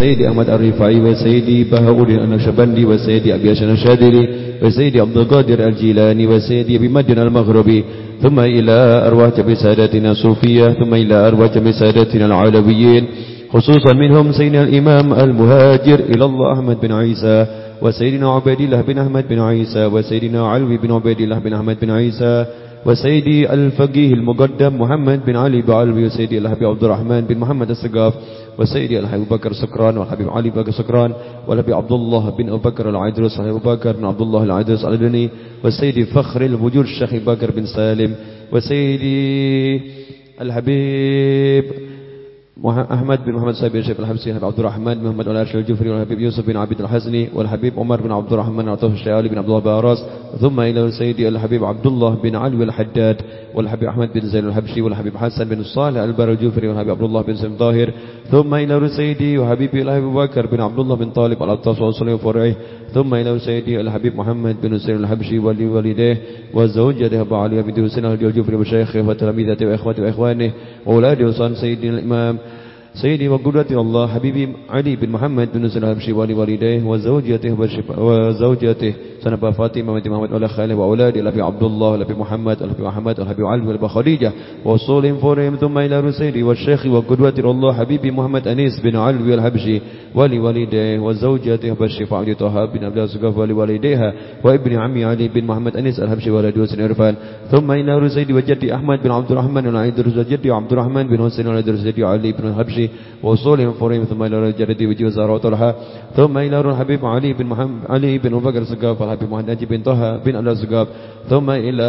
وسيدي أحمد الرفاعي وسيدي بهاء النقشبندي وسيدي أبي هاشم الشاذلي وسيدي عبد القادر الجيلاني وسيدي أبي مدين المغربي ثم إلى أرواح جميع ساداتنا الصوفية ثم إلى أرواح جميع ساداتنا العلويين خصوصا منهم سيدنا الإمام المهاجر إلى الله أحمد بن عيسى وسيدنا عبيد الله بن أحمد بن عيسى وسيدنا علوي بن عبيد الله بن أحمد بن عيسى وسيدي الفقيه المقدم محمد بن علي بعلوي وسيدي الحبيب عبد الرحمن بن محمد السقاف وسيدي الحبيب بكر سكران والحبيب علي بكر سكران والحبيب عبد الله بن أبو بكر العيدروس والحبيب بكر بن عبد الله العيدروس الأدني وسيدي فخر الوجود الشيخ بكر بن سالم وسيدي الحبيب أحمد بن محمد سابي الشيخ الحبسي عبد الرحمن بن محمد الأرشد الجفري والحبيب يوسف بن عبد الحسني والحبيب عمر بن عبد الرحمن عطوف الشيالي بن عبد الله باراس ثم إلى سيدي الحبيب عبد الله بن علي الحداد والحبيب أحمد بن زين الحبشي والحبيب حسن بن الصالح البر الجفري والحبيب عبد الله بن سلم طاهر ثم إلى سيدي وحبيبي الحبيب بكر بن عبد الله بن طالب العطاس وصلي وفرعه ثم إلى سيدي الحبيب محمد بن سلم الحبشي ولي والديه وزوجته أبو علي بن حسين الجفري وشيخه وتلاميذته وإخوته وإخوانه وأولاده وصان سيدنا الإمام سيدي وقدرتي الله حبيبي علي بن محمد بن نصر الهبشي والديه وزوجته وزوجته سنبا فاطمة بنت محمد ولا خاله وأولاد الأبي عبد الله الأبي محمد الأبي محمد الأبي علي والأبي خديجة وصول فورهم ثم إلى رسيدي والشيخ وقدرتي الله حبيبي محمد أنيس بن علي الحبشي ولوالديه وزوجته بشفاء عبد طه بن عبد الزقاف ولوالديها وابن عمي علي بن محمد أنيس الحبشي ولد حسين عرفان ثم إلى رسيدي وجدي أحمد بن عبد الرحمن العيد وجدي عبد الرحمن بن حسين ولد رسيدي علي بن الحبشي الحبشي وصولهم فريم ثم إلى جردي وجوزار وطلحة ثم إلى الحبيب علي بن محمد علي بن أبو بكر السقاف الحبيب محمد نجيب بن طه بن الله السقاف ثم إلى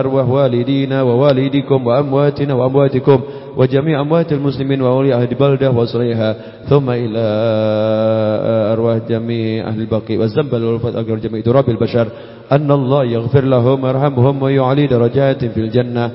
أرواح والدينا ووالديكم وأمواتنا وأمواتكم وجميع أموات المسلمين وأولياء أهل البلدة وصليها ثم إلى أرواح جميع أهل البقي والذنب والوفاة أجر جميع تراب البشر أن الله يغفر لهم ويرحمهم ويعلي درجات في الجنة.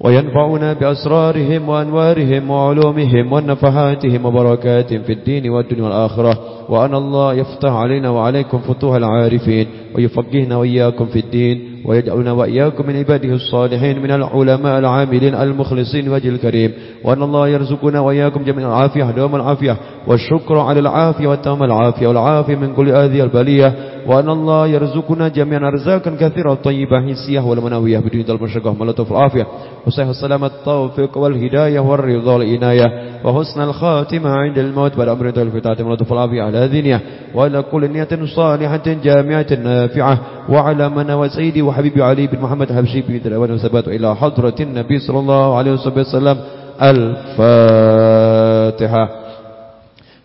وينفعنا بأسرارهم وأنوارهم وعلومهم ونفحاتهم وبركاتهم في الدين والدنيا والآخرة. وأن الله يفتح علينا وعليكم فتوح العارفين ويفقهنا وإياكم في الدين ويجعلنا وإياكم من عباده الصالحين من العلماء العاملين المخلصين وجه الكريم. وأن الله يرزقنا وإياكم جميع العافية دوام العافية. والشكر على العافية والتام العافية والعافية من كل هذه البلية. وأن الله يرزقنا جميعا أرزاقا كثيرة طيبة حسية والمنوية بدون المشقة ملطف العافية. وصحة السلامة التوفيق والهداية والرضا والإناية وحسن الخاتمة عند الموت. والأمر والفتاة ملطف العافية. على ذنية وعلى كل نية صالحة جامعة نافعة. وعلى من وسيدي وحبيبي علي بن محمد حبشي دلوان وثبات إلى حضرة النبي صلى الله عليه وسلم. الفاتحة.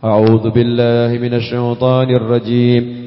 أعوذ بالله من الشيطان الرجيم.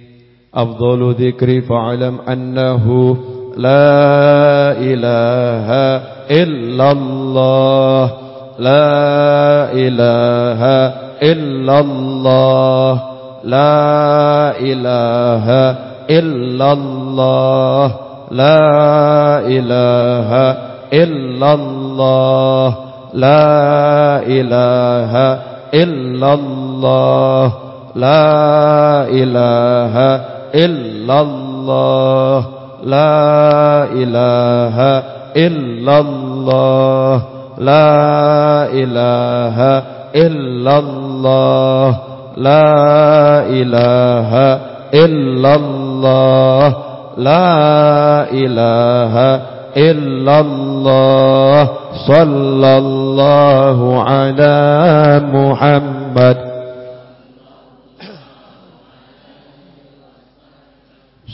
أفضل ذكر فاعلم أنه لا إله إلا الله. لا إله إلا الله. لا إله إلا الله. لا إله إلا الله. لا إله إلا الله. لا إله إلا الله لا إله إلا الله لا إله إلا الله لا إله إلا الله لا إله إلا الله صلى الله على محمد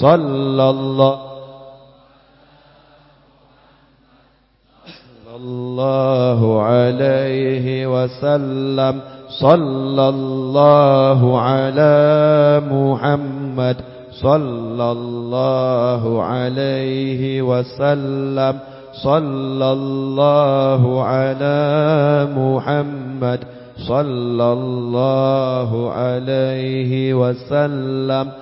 صلى الله الله عليه وسلم. صلى الله على محمد. صلى الله عليه وسلم. صلى الله على محمد. صلى الله عليه وسلم.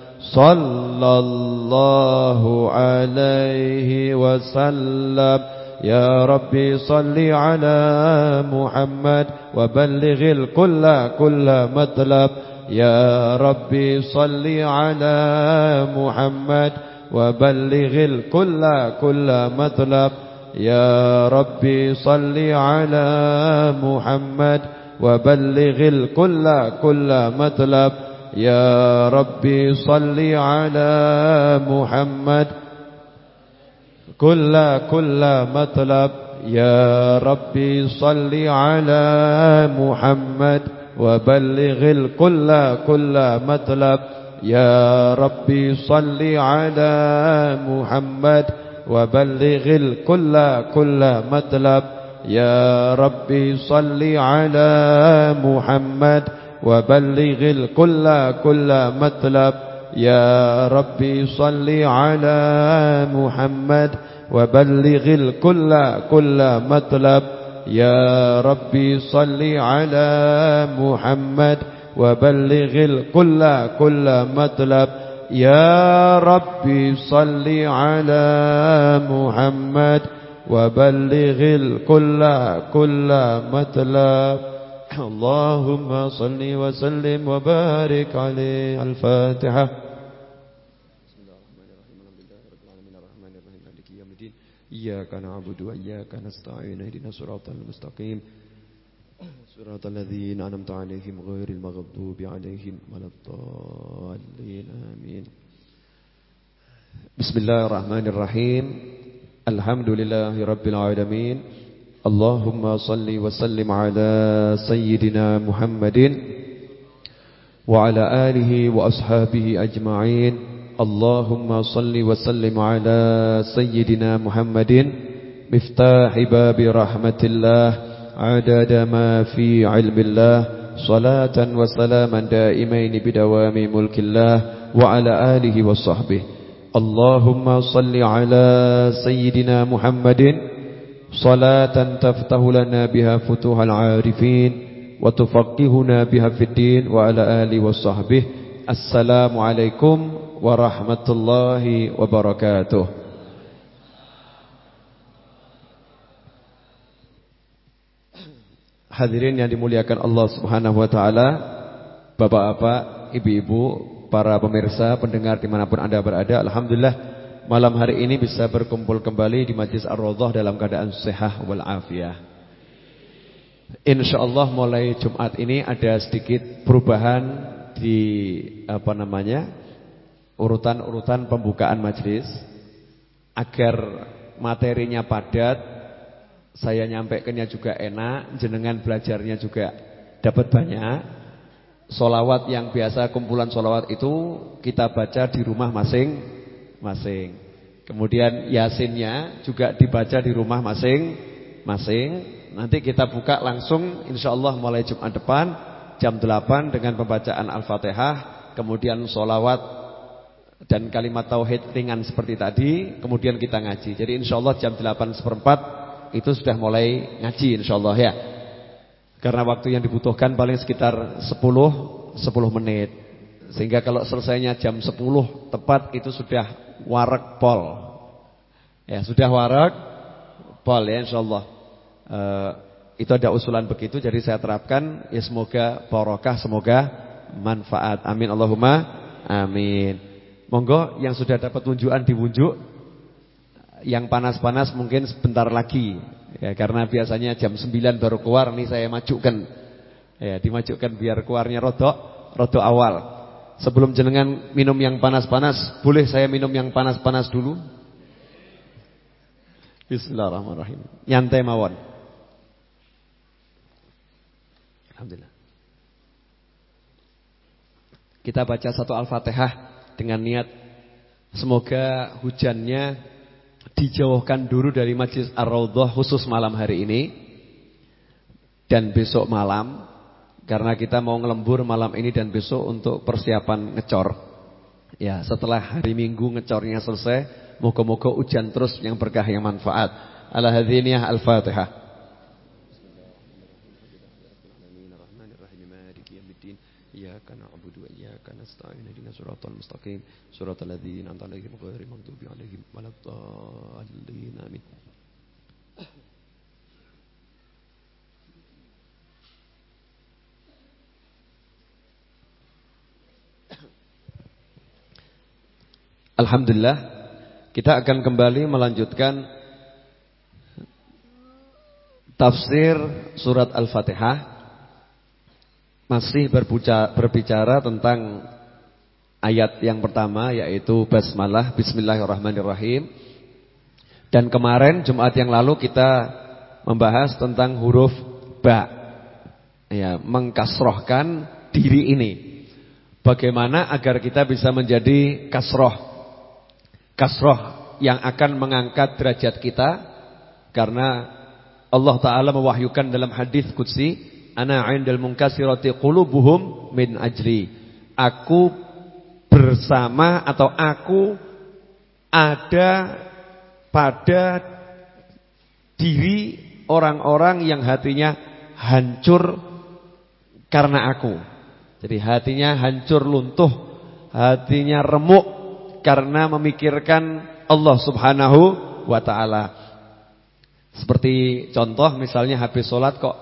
صلى الله عليه وسلم. يا ربي صل على محمد وبلغ الكل كل مطلب. يا ربي صل على محمد وبلغ الكل كل مطلب. يا ربي صل على محمد وبلغ الكل كل مطلب. يا ربي صل على محمد. كل كل مطلب. يا ربي صل على محمد وبلغ الكل كل مطلب. يا ربي صل على محمد وبلغ الكل كل مطلب. يا ربي صل على محمد وبلغ الكل كل مطلب. يا ربي صل على محمد وبلغ الكل كل مطلب. يا ربي صل على محمد وبلغ الكل كل مطلب. يا ربي صل على محمد وبلغ الكل كل مطلب. اللهم صل وسلم وبارك عليه الفاتحة. إياك نعبد وإياك نستعين اهدنا الصراط المستقيم. صراط الذين أنعمت عليهم غير المغضوب عليهم ولا الضالين آمين. بسم الله الرحمن الرحيم. الحمد لله رب العالمين. اللهم صل وسلم على سيدنا محمد وعلى آله وأصحابه أجمعين. اللهم صل وسلم على سيدنا محمد. مفتاح باب رحمة الله. عدد ما في علم الله. صلاة وسلاما دائمين بدوام ملك الله. وعلى آله وصحبه. اللهم صل على سيدنا محمد. صلاة تفتح لنا بها فتوح العارفين وتفقهنا بها في الدين وعلى آله وصحبه السلام عليكم ورحمة الله وبركاته Hadirin yang dimuliakan Allah Subhanahu wa taala, Bapak-bapak, ibu-ibu, para pemirsa, pendengar dimanapun Anda berada, alhamdulillah malam hari ini bisa berkumpul kembali di Majlis Ar-Raudhah dalam keadaan sehat wal afiah. Insyaallah mulai Jumat ini ada sedikit perubahan di apa namanya? urutan-urutan pembukaan majlis agar materinya padat, saya nyampaikannya juga enak, jenengan belajarnya juga dapat banyak. Solawat yang biasa kumpulan solawat itu kita baca di rumah masing-masing. Kemudian yasinnya juga dibaca di rumah masing-masing. Nanti kita buka langsung insya Allah mulai Jumat depan jam 8 dengan pembacaan Al-Fatihah. Kemudian solawat dan kalimat tauhid ringan seperti tadi. Kemudian kita ngaji. Jadi insya Allah jam 8 seperempat itu sudah mulai ngaji insya Allah ya. Karena waktu yang dibutuhkan paling sekitar 10 10 menit. Sehingga kalau selesainya jam 10 tepat itu sudah warak pol. Ya, sudah warak pol ya insyaallah. E, itu ada usulan begitu jadi saya terapkan ya semoga barokah, semoga manfaat. Amin Allahumma amin. Monggo yang sudah dapat tunjukan diwunjuk. Yang panas-panas mungkin sebentar lagi. Ya, karena biasanya jam 9 baru keluar nih saya majukan. Ya, dimajukan biar keluarnya rodok, rodok awal. Sebelum jenengan minum yang panas-panas, boleh saya minum yang panas-panas dulu? Bismillahirrahmanirrahim. Nyantai mawon. Alhamdulillah. Kita baca satu Al-Fatihah dengan niat semoga hujannya dijauhkan dulu dari Majlis Ar-Raudhah khusus malam hari ini dan besok malam karena kita mau ngelembur malam ini dan besok untuk persiapan ngecor. Ya, setelah hari Minggu ngecornya selesai, moga-moga hujan terus yang berkah yang manfaat. Ala hadziniyah Al-Fatihah. صراط المستقيم صراط الذين أنعمت عليهم غير المغضوب عليهم ولا الضالين آمين Alhamdulillah kita akan kembali melanjutkan tafsir surat Al-Fatihah masih berbicara, tentang ayat yang pertama yaitu basmalah bismillahirrahmanirrahim. Dan kemarin Jumat yang lalu kita membahas tentang huruf ba. Ya, mengkasrohkan diri ini. Bagaimana agar kita bisa menjadi kasroh. Kasroh yang akan mengangkat derajat kita karena Allah taala mewahyukan dalam hadis qudsi, ana 'indal munkasirati qulubuhum min ajli. Aku bersama atau aku ada pada diri orang-orang yang hatinya hancur karena aku. Jadi hatinya hancur luntuh, hatinya remuk karena memikirkan Allah Subhanahu wa taala. Seperti contoh misalnya habis sholat kok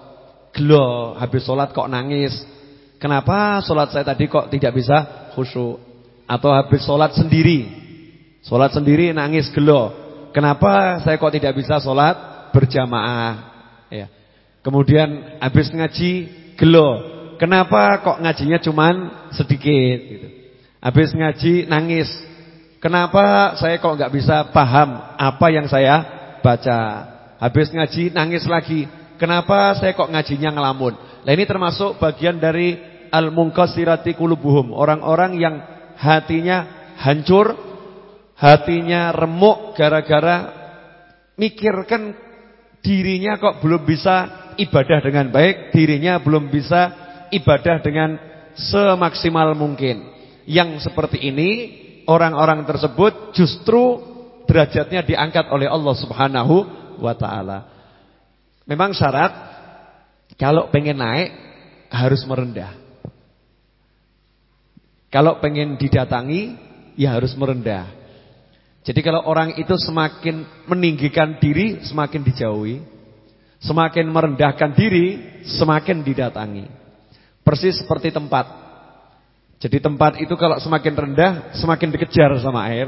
gelo, habis sholat kok nangis. Kenapa sholat saya tadi kok tidak bisa khusyuk? Atau habis sholat sendiri Sholat sendiri nangis gelo Kenapa saya kok tidak bisa sholat berjamaah ya. Kemudian habis ngaji gelo Kenapa kok ngajinya cuman sedikit gitu. Habis ngaji nangis Kenapa saya kok nggak bisa paham apa yang saya baca? Habis ngaji nangis lagi. Kenapa saya kok ngajinya ngelamun? Nah ini termasuk bagian dari Al-Munkasirati Kulubuhum Orang-orang yang hatinya hancur, hatinya remuk gara-gara mikirkan dirinya kok belum bisa ibadah dengan baik, dirinya belum bisa ibadah dengan semaksimal mungkin. Yang seperti ini orang-orang tersebut justru derajatnya diangkat oleh Allah Subhanahu wa taala. Memang syarat kalau pengen naik harus merendah. Kalau pengen didatangi, ya harus merendah. Jadi kalau orang itu semakin meninggikan diri, semakin dijauhi. Semakin merendahkan diri, semakin didatangi. Persis seperti tempat. Jadi tempat itu kalau semakin rendah, semakin dikejar sama air.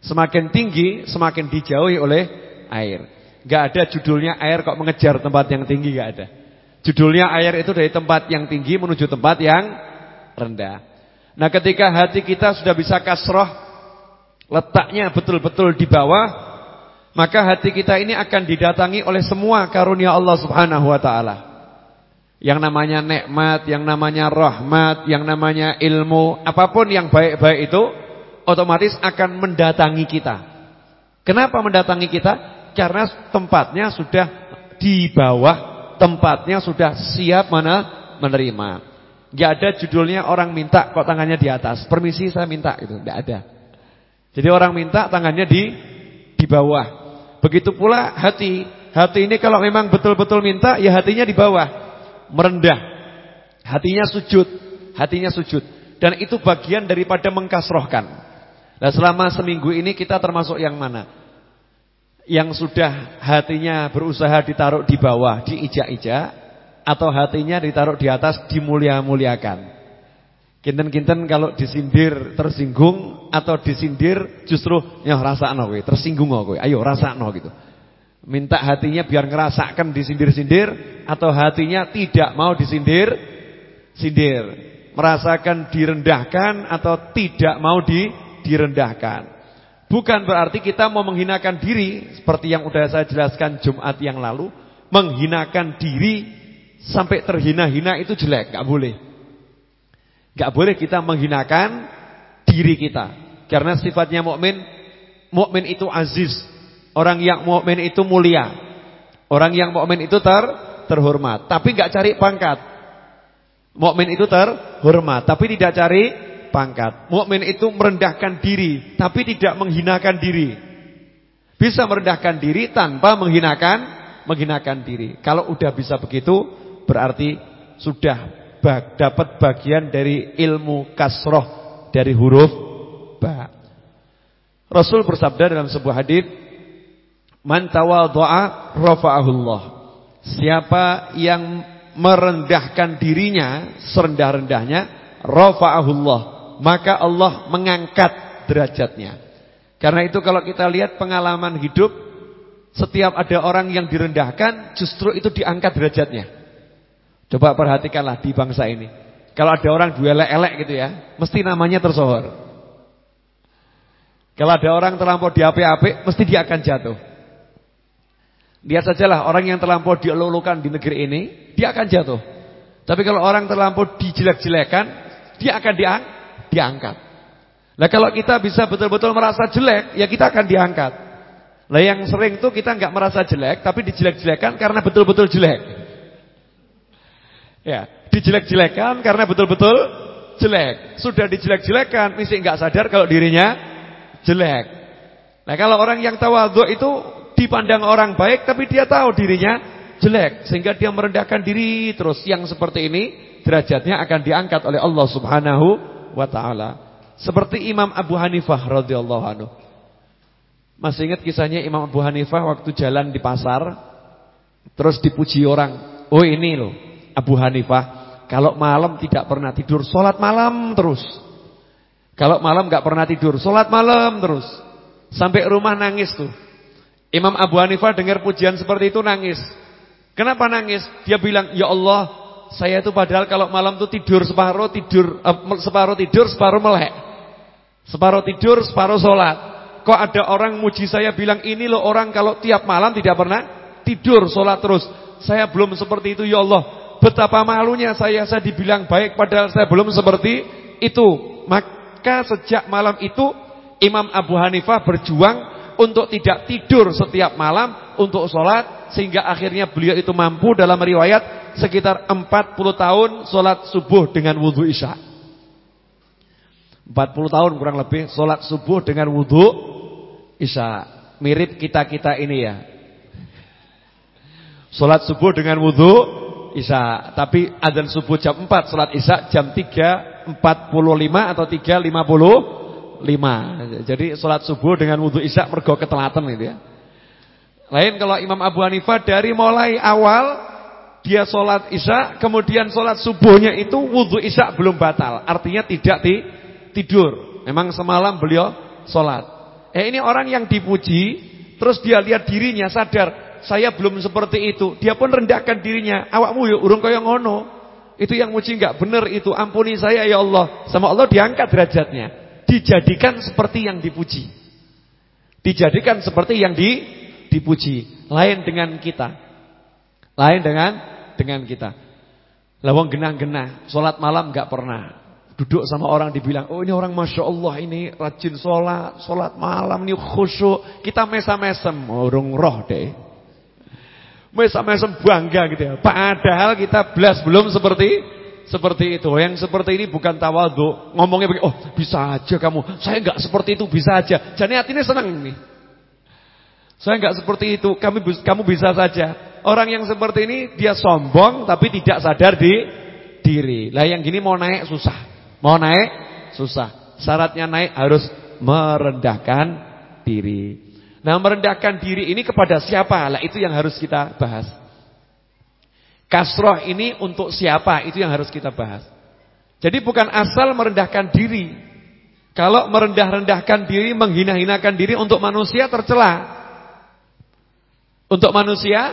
Semakin tinggi, semakin dijauhi oleh air. Gak ada judulnya air kok mengejar tempat yang tinggi, gak ada. Judulnya air itu dari tempat yang tinggi menuju tempat yang rendah. Nah ketika hati kita sudah bisa kasroh Letaknya betul-betul di bawah Maka hati kita ini akan didatangi oleh semua karunia Allah subhanahu wa ta'ala Yang namanya nikmat, yang namanya rahmat, yang namanya ilmu Apa pun yang baik-baik itu Otomatis akan mendatangi kita Kenapa mendatangi kita? Karena tempatnya sudah di bawah Tempatnya sudah siap mana menerima Gak ada judulnya orang minta kok tangannya di atas. Permisi saya minta gitu, gak ada. Jadi orang minta tangannya di di bawah. Begitu pula hati. Hati ini kalau memang betul-betul minta ya hatinya di bawah. Merendah. Hatinya sujud. Hatinya sujud. Dan itu bagian daripada mengkasrohkan. Nah selama seminggu ini kita termasuk yang mana? Yang sudah hatinya berusaha ditaruh di bawah, diijak-ijak atau hatinya ditaruh di atas dimulia-muliakan. Kinten-kinten kalau disindir tersinggung atau disindir justru ya rasakno kowe, tersinggung kowe. Ayo rasakno gitu. Minta hatinya biar ngerasakan disindir-sindir atau hatinya tidak mau disindir sindir. Merasakan direndahkan atau tidak mau di direndahkan. Bukan berarti kita mau menghinakan diri seperti yang sudah saya jelaskan Jumat yang lalu, menghinakan diri sampai terhina-hina itu jelek, nggak boleh. Gak boleh kita menghinakan diri kita. Karena sifatnya mukmin, mukmin itu aziz. Orang yang mukmin itu mulia. Orang yang mukmin itu ter terhormat, tapi gak cari pangkat. Mukmin itu terhormat, tapi tidak cari pangkat. Mukmin itu merendahkan diri, tapi tidak menghinakan diri. Bisa merendahkan diri tanpa menghinakan menghinakan diri. Kalau udah bisa begitu, berarti sudah bag, dapat bagian dari ilmu kasroh dari huruf ba. Rasul bersabda dalam sebuah hadis, "Man tawadha'a rafa'ahullah." Siapa yang merendahkan dirinya serendah-rendahnya, rafa'ahullah, maka Allah mengangkat derajatnya. Karena itu kalau kita lihat pengalaman hidup setiap ada orang yang direndahkan justru itu diangkat derajatnya. Coba perhatikanlah di bangsa ini. Kalau ada orang duelek-elek gitu ya, mesti namanya tersohor. Kalau ada orang terlampau di api-api, mesti dia akan jatuh. Lihat sajalah orang yang terlampau dielulukan di negeri ini, dia akan jatuh. Tapi kalau orang terlampau dijelek-jelekan, dia akan diang diangkat. Nah kalau kita bisa betul-betul merasa jelek, ya kita akan diangkat. Nah yang sering tuh kita nggak merasa jelek, tapi dijelek-jelekan karena betul-betul jelek. Ya, dijelek-jelekan karena betul-betul jelek. Sudah dijelek-jelekan, mesti enggak sadar kalau dirinya jelek. Nah, kalau orang yang tawadhu itu dipandang orang baik tapi dia tahu dirinya jelek sehingga dia merendahkan diri terus. Yang seperti ini derajatnya akan diangkat oleh Allah Subhanahu wa taala. Seperti Imam Abu Hanifah radhiyallahu anhu. Masih ingat kisahnya Imam Abu Hanifah waktu jalan di pasar terus dipuji orang. Oh ini loh Abu Hanifah kalau malam tidak pernah tidur, sholat malam terus. Kalau malam nggak pernah tidur, sholat malam terus. Sampai rumah nangis tuh. Imam Abu Hanifah dengar pujian seperti itu nangis. Kenapa nangis? Dia bilang, "Ya Allah, saya itu padahal kalau malam tuh tidur separuh tidur uh, separuh tidur, separuh melek. Separuh tidur, separuh sholat. Kok ada orang muji saya bilang ini loh orang kalau tiap malam tidak pernah tidur, sholat terus. Saya belum seperti itu ya Allah. Betapa malunya saya saya dibilang baik padahal saya belum seperti itu. Maka sejak malam itu Imam Abu Hanifah berjuang untuk tidak tidur setiap malam untuk sholat sehingga akhirnya beliau itu mampu dalam riwayat sekitar 40 tahun sholat subuh dengan wudhu isya. 40 tahun kurang lebih sholat subuh dengan wudhu isya. Mirip kita-kita ini ya. Sholat subuh dengan wudhu Isya. Tapi adzan subuh jam 4, salat Isya jam 3.45 atau 3.55. Jadi salat subuh dengan wudu Isya mergo ketelatan gitu ya. Lain kalau Imam Abu Hanifah dari mulai awal dia sholat isya, kemudian sholat subuhnya itu wudhu isya belum batal. Artinya tidak ti tidur. Memang semalam beliau sholat. Eh ini orang yang dipuji, terus dia lihat dirinya sadar saya belum seperti itu. Dia pun rendahkan dirinya. Awakmu ya urung kaya ngono. Itu yang muji enggak benar itu. Ampuni saya ya Allah. Sama Allah diangkat derajatnya. Dijadikan seperti yang dipuji. Dijadikan seperti yang di, dipuji. Lain dengan kita. Lain dengan dengan kita. Lawang genang-genah, sholat malam enggak pernah. Duduk sama orang dibilang, oh ini orang Masya Allah ini rajin sholat, sholat malam ini khusyuk. Kita mesam-mesem, orang roh deh. Mesam-mesam bangga gitu ya. Padahal kita belas belum seperti seperti itu. Yang seperti ini bukan tawadhu. Ngomongnya begini, oh bisa aja kamu. Saya enggak seperti itu, bisa aja. Jadi hatinya senang ini. Saya enggak seperti itu, kamu kamu bisa saja. Orang yang seperti ini dia sombong tapi tidak sadar di diri. Lah yang gini mau naik susah. Mau naik susah. Syaratnya naik harus merendahkan diri. Nah merendahkan diri ini kepada siapa? Lah itu yang harus kita bahas. Kasroh ini untuk siapa? Itu yang harus kita bahas. Jadi bukan asal merendahkan diri. Kalau merendah-rendahkan diri, menghina-hinakan diri untuk manusia tercela. Untuk manusia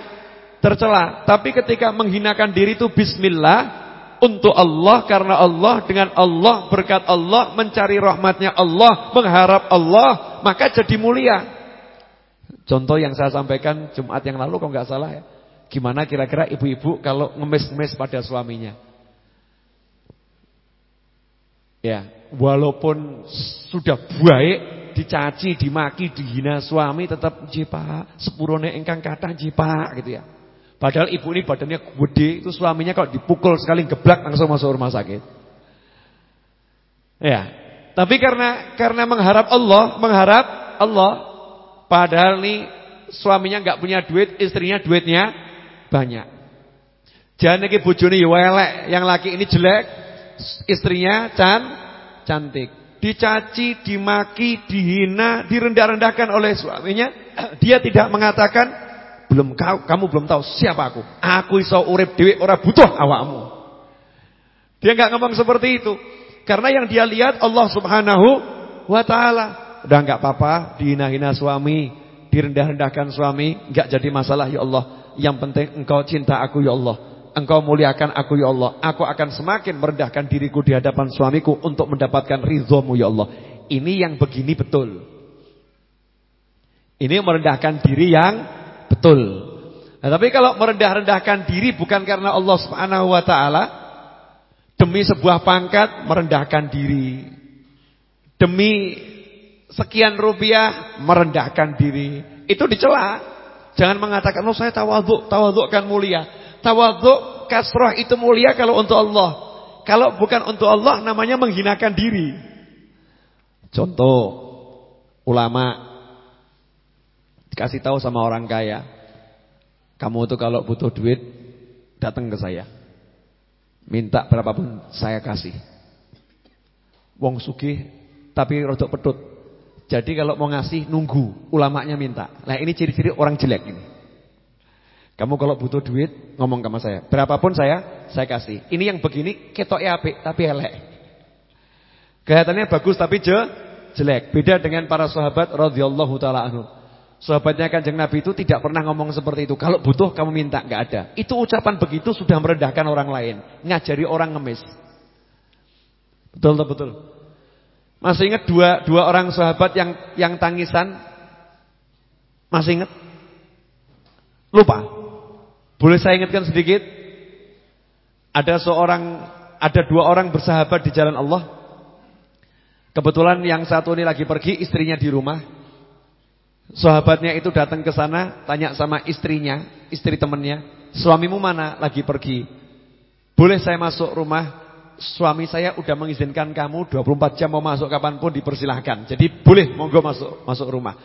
tercela. Tapi ketika menghinakan diri itu bismillah untuk Allah karena Allah dengan Allah berkat Allah mencari rahmatnya Allah mengharap Allah maka jadi mulia. Contoh yang saya sampaikan Jumat yang lalu kalau nggak salah ya. Gimana kira-kira ibu-ibu kalau ngemis-ngemis pada suaminya? Ya, walaupun sudah baik, dicaci, dimaki, dihina suami tetap jipa, sepurone engkang kata jipa gitu ya. Padahal ibu ini badannya gede, itu suaminya kalau dipukul sekali geblak langsung masuk rumah sakit. Ya. Tapi karena karena mengharap Allah, mengharap Allah, padahal nih suaminya nggak punya duit, istrinya duitnya banyak. Jangan lagi bojone ya elek, yang laki ini jelek, istrinya can cantik. Dicaci, dimaki, dihina, direndah-rendahkan oleh suaminya. Dia tidak mengatakan, belum kau, kamu belum tahu siapa aku. Aku iso urip dhewe ora butuh awakmu. Dia nggak ngomong seperti itu. Karena yang dia lihat Allah Subhanahu wa taala. Udah nggak apa-apa dihina-hina suami, direndah-rendahkan suami, nggak jadi masalah ya Allah. Yang penting engkau cinta aku ya Allah. Engkau muliakan aku ya Allah. Aku akan semakin merendahkan diriku di hadapan suamiku untuk mendapatkan ridhomu ya Allah. Ini yang begini betul. Ini merendahkan diri yang betul. Nah, tapi kalau merendah-rendahkan diri bukan karena Allah Subhanahu wa taala demi sebuah pangkat merendahkan diri. Demi sekian rupiah merendahkan diri. Itu dicela. Jangan mengatakan, "Oh, saya tawadhu, tawadhu kan mulia." Tawadhu kasrah itu mulia kalau untuk Allah. Kalau bukan untuk Allah namanya menghinakan diri. Contoh ulama dikasih tahu sama orang kaya, kamu itu kalau butuh duit datang ke saya. Minta berapapun saya kasih. Wong sugih tapi rodok petut. Jadi kalau mau ngasih nunggu ulamanya minta. Nah ini ciri-ciri orang jelek ini. Kamu kalau butuh duit ngomong sama saya. Berapapun saya, saya kasih. Ini yang begini ketoknya apik tapi elek. Kelihatannya bagus tapi je, jelek. Beda dengan para sahabat radhiyallahu taala anhu. Sahabatnya Kanjeng Nabi itu tidak pernah ngomong seperti itu. Kalau butuh kamu minta, nggak ada. Itu ucapan begitu sudah merendahkan orang lain, ngajari orang ngemis. Betul betul. Masih ingat dua dua orang sahabat yang yang tangisan? Masih ingat? Lupa. Boleh saya ingatkan sedikit? Ada seorang, ada dua orang bersahabat di jalan Allah. Kebetulan yang satu ini lagi pergi, istrinya di rumah. Sahabatnya itu datang ke sana, tanya sama istrinya, istri temannya, suamimu mana? Lagi pergi. Boleh saya masuk rumah? Suami saya udah mengizinkan kamu 24 jam mau masuk kapan pun dipersilahkan. Jadi boleh monggo masuk masuk rumah.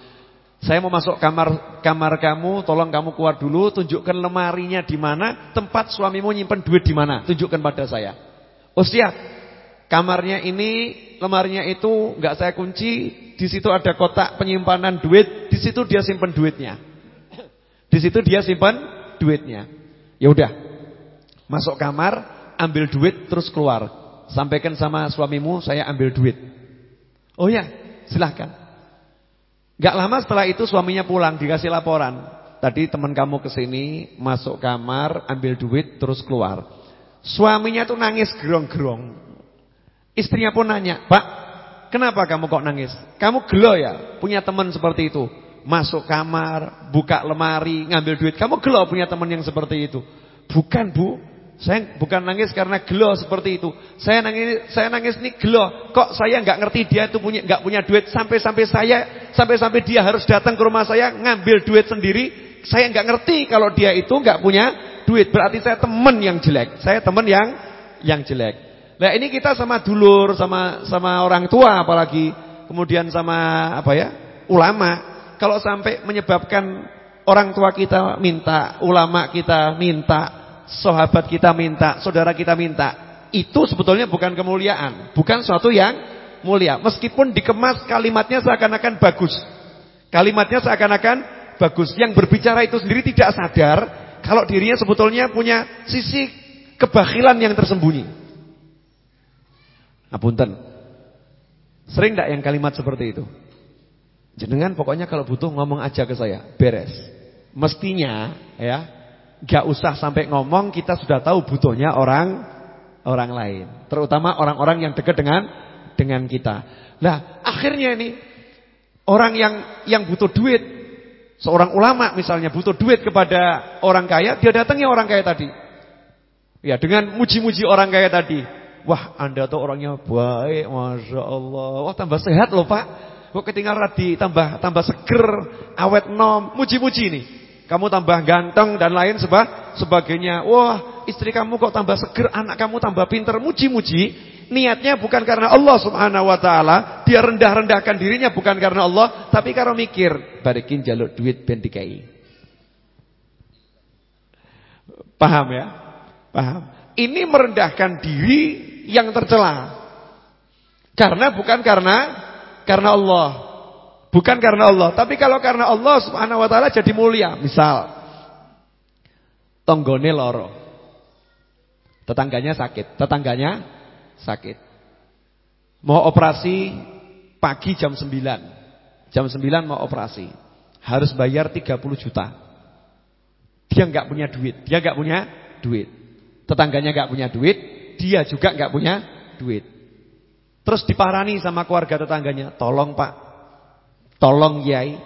Saya mau masuk kamar kamar kamu, tolong kamu keluar dulu, tunjukkan lemarinya di mana, tempat suamimu nyimpen duit di mana, tunjukkan pada saya. Oh siap. Kamarnya ini, lemarinya itu nggak saya kunci, di situ ada kotak penyimpanan duit, di situ dia simpan duitnya. Di situ dia simpan duitnya. Ya udah. Masuk kamar, ambil duit terus keluar. Sampaikan sama suamimu, saya ambil duit. Oh ya, silahkan. Gak lama setelah itu suaminya pulang dikasih laporan. Tadi teman kamu ke sini masuk kamar ambil duit terus keluar. Suaminya tuh nangis gerong-gerong. Istrinya pun nanya, Pak, kenapa kamu kok nangis? Kamu gelo ya punya teman seperti itu. Masuk kamar, buka lemari, ngambil duit. Kamu gelo punya teman yang seperti itu. Bukan bu, saya bukan nangis karena gelo seperti itu. Saya nangis saya nangis nih gelo. Kok saya nggak ngerti dia itu punya nggak punya duit sampai-sampai saya sampai-sampai dia harus datang ke rumah saya ngambil duit sendiri. Saya nggak ngerti kalau dia itu nggak punya duit. Berarti saya teman yang jelek. Saya teman yang yang jelek. Nah, ini kita sama dulur, sama sama orang tua apalagi, kemudian sama apa ya? ulama. Kalau sampai menyebabkan orang tua kita minta, ulama kita minta sahabat kita minta, saudara kita minta. Itu sebetulnya bukan kemuliaan, bukan suatu yang mulia. Meskipun dikemas kalimatnya seakan-akan bagus. Kalimatnya seakan-akan bagus. Yang berbicara itu sendiri tidak sadar kalau dirinya sebetulnya punya sisi kebakilan yang tersembunyi. Apunten. Sering tidak yang kalimat seperti itu? Jenengan pokoknya kalau butuh ngomong aja ke saya, beres. Mestinya ya, nggak usah sampai ngomong kita sudah tahu butuhnya orang orang lain, terutama orang-orang yang dekat dengan dengan kita. Nah, akhirnya ini orang yang yang butuh duit, seorang ulama misalnya butuh duit kepada orang kaya, dia datangi orang kaya tadi. Ya, dengan muji-muji orang kaya tadi. Wah anda tuh orangnya baik Masya Allah Wah tambah sehat loh pak Kok ketinggal radi tambah tambah seger Awet nom Muji-muji nih Kamu tambah ganteng dan lain seba, sebagainya Wah istri kamu kok tambah seger Anak kamu tambah pinter Muji-muji Niatnya bukan karena Allah subhanahu wa ta'ala Dia rendah-rendahkan dirinya bukan karena Allah Tapi karena mikir Barikin jaluk duit ben Paham ya? Paham Ini merendahkan diri yang tercela. Karena bukan karena karena Allah. Bukan karena Allah, tapi kalau karena Allah Subhanahu wa taala jadi mulia. Misal tonggone loro. Tetangganya sakit, tetangganya sakit. Mau operasi pagi jam 9. Jam 9 mau operasi. Harus bayar 30 juta. Dia nggak punya duit, dia nggak punya duit. Tetangganya nggak punya duit, dia juga nggak punya duit. Terus diparani sama keluarga tetangganya, "Tolong Pak. Tolong Yai,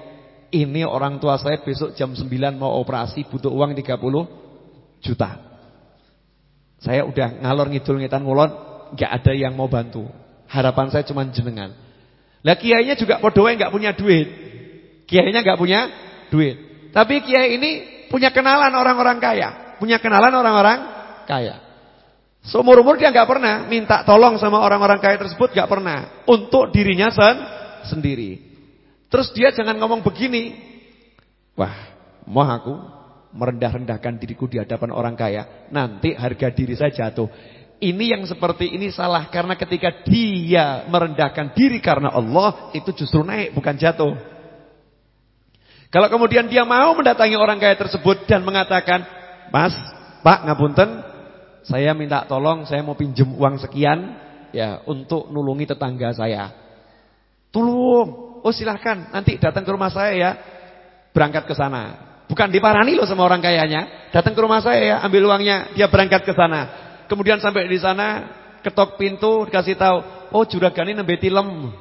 ini orang tua saya besok jam 9 mau operasi butuh uang 30 juta." Saya udah ngalor ngidul ngetan ngulon, nggak ada yang mau bantu. Harapan saya cuma jenengan. Lah kiainya juga podoe nggak punya duit. Kiainya nggak punya duit. Tapi kiai ini punya kenalan orang-orang kaya, punya kenalan orang-orang kaya. Seumur-umur dia nggak pernah minta tolong sama orang-orang kaya tersebut nggak pernah untuk dirinya sen sendiri. Terus dia jangan ngomong begini. Wah, mau aku merendah-rendahkan diriku di hadapan orang kaya, nanti harga diri saya jatuh. Ini yang seperti ini salah karena ketika dia merendahkan diri karena Allah itu justru naik bukan jatuh. Kalau kemudian dia mau mendatangi orang kaya tersebut dan mengatakan, "Mas, Pak, ngapunten, saya minta tolong, saya mau pinjem uang sekian ya untuk nulungi tetangga saya. Tolong. Oh silahkan, nanti datang ke rumah saya ya. Berangkat ke sana. Bukan diparani loh sama orang kayanya. Datang ke rumah saya ya, ambil uangnya, dia berangkat ke sana. Kemudian sampai di sana, ketok pintu, dikasih tahu, oh juragan ini nembe tilem.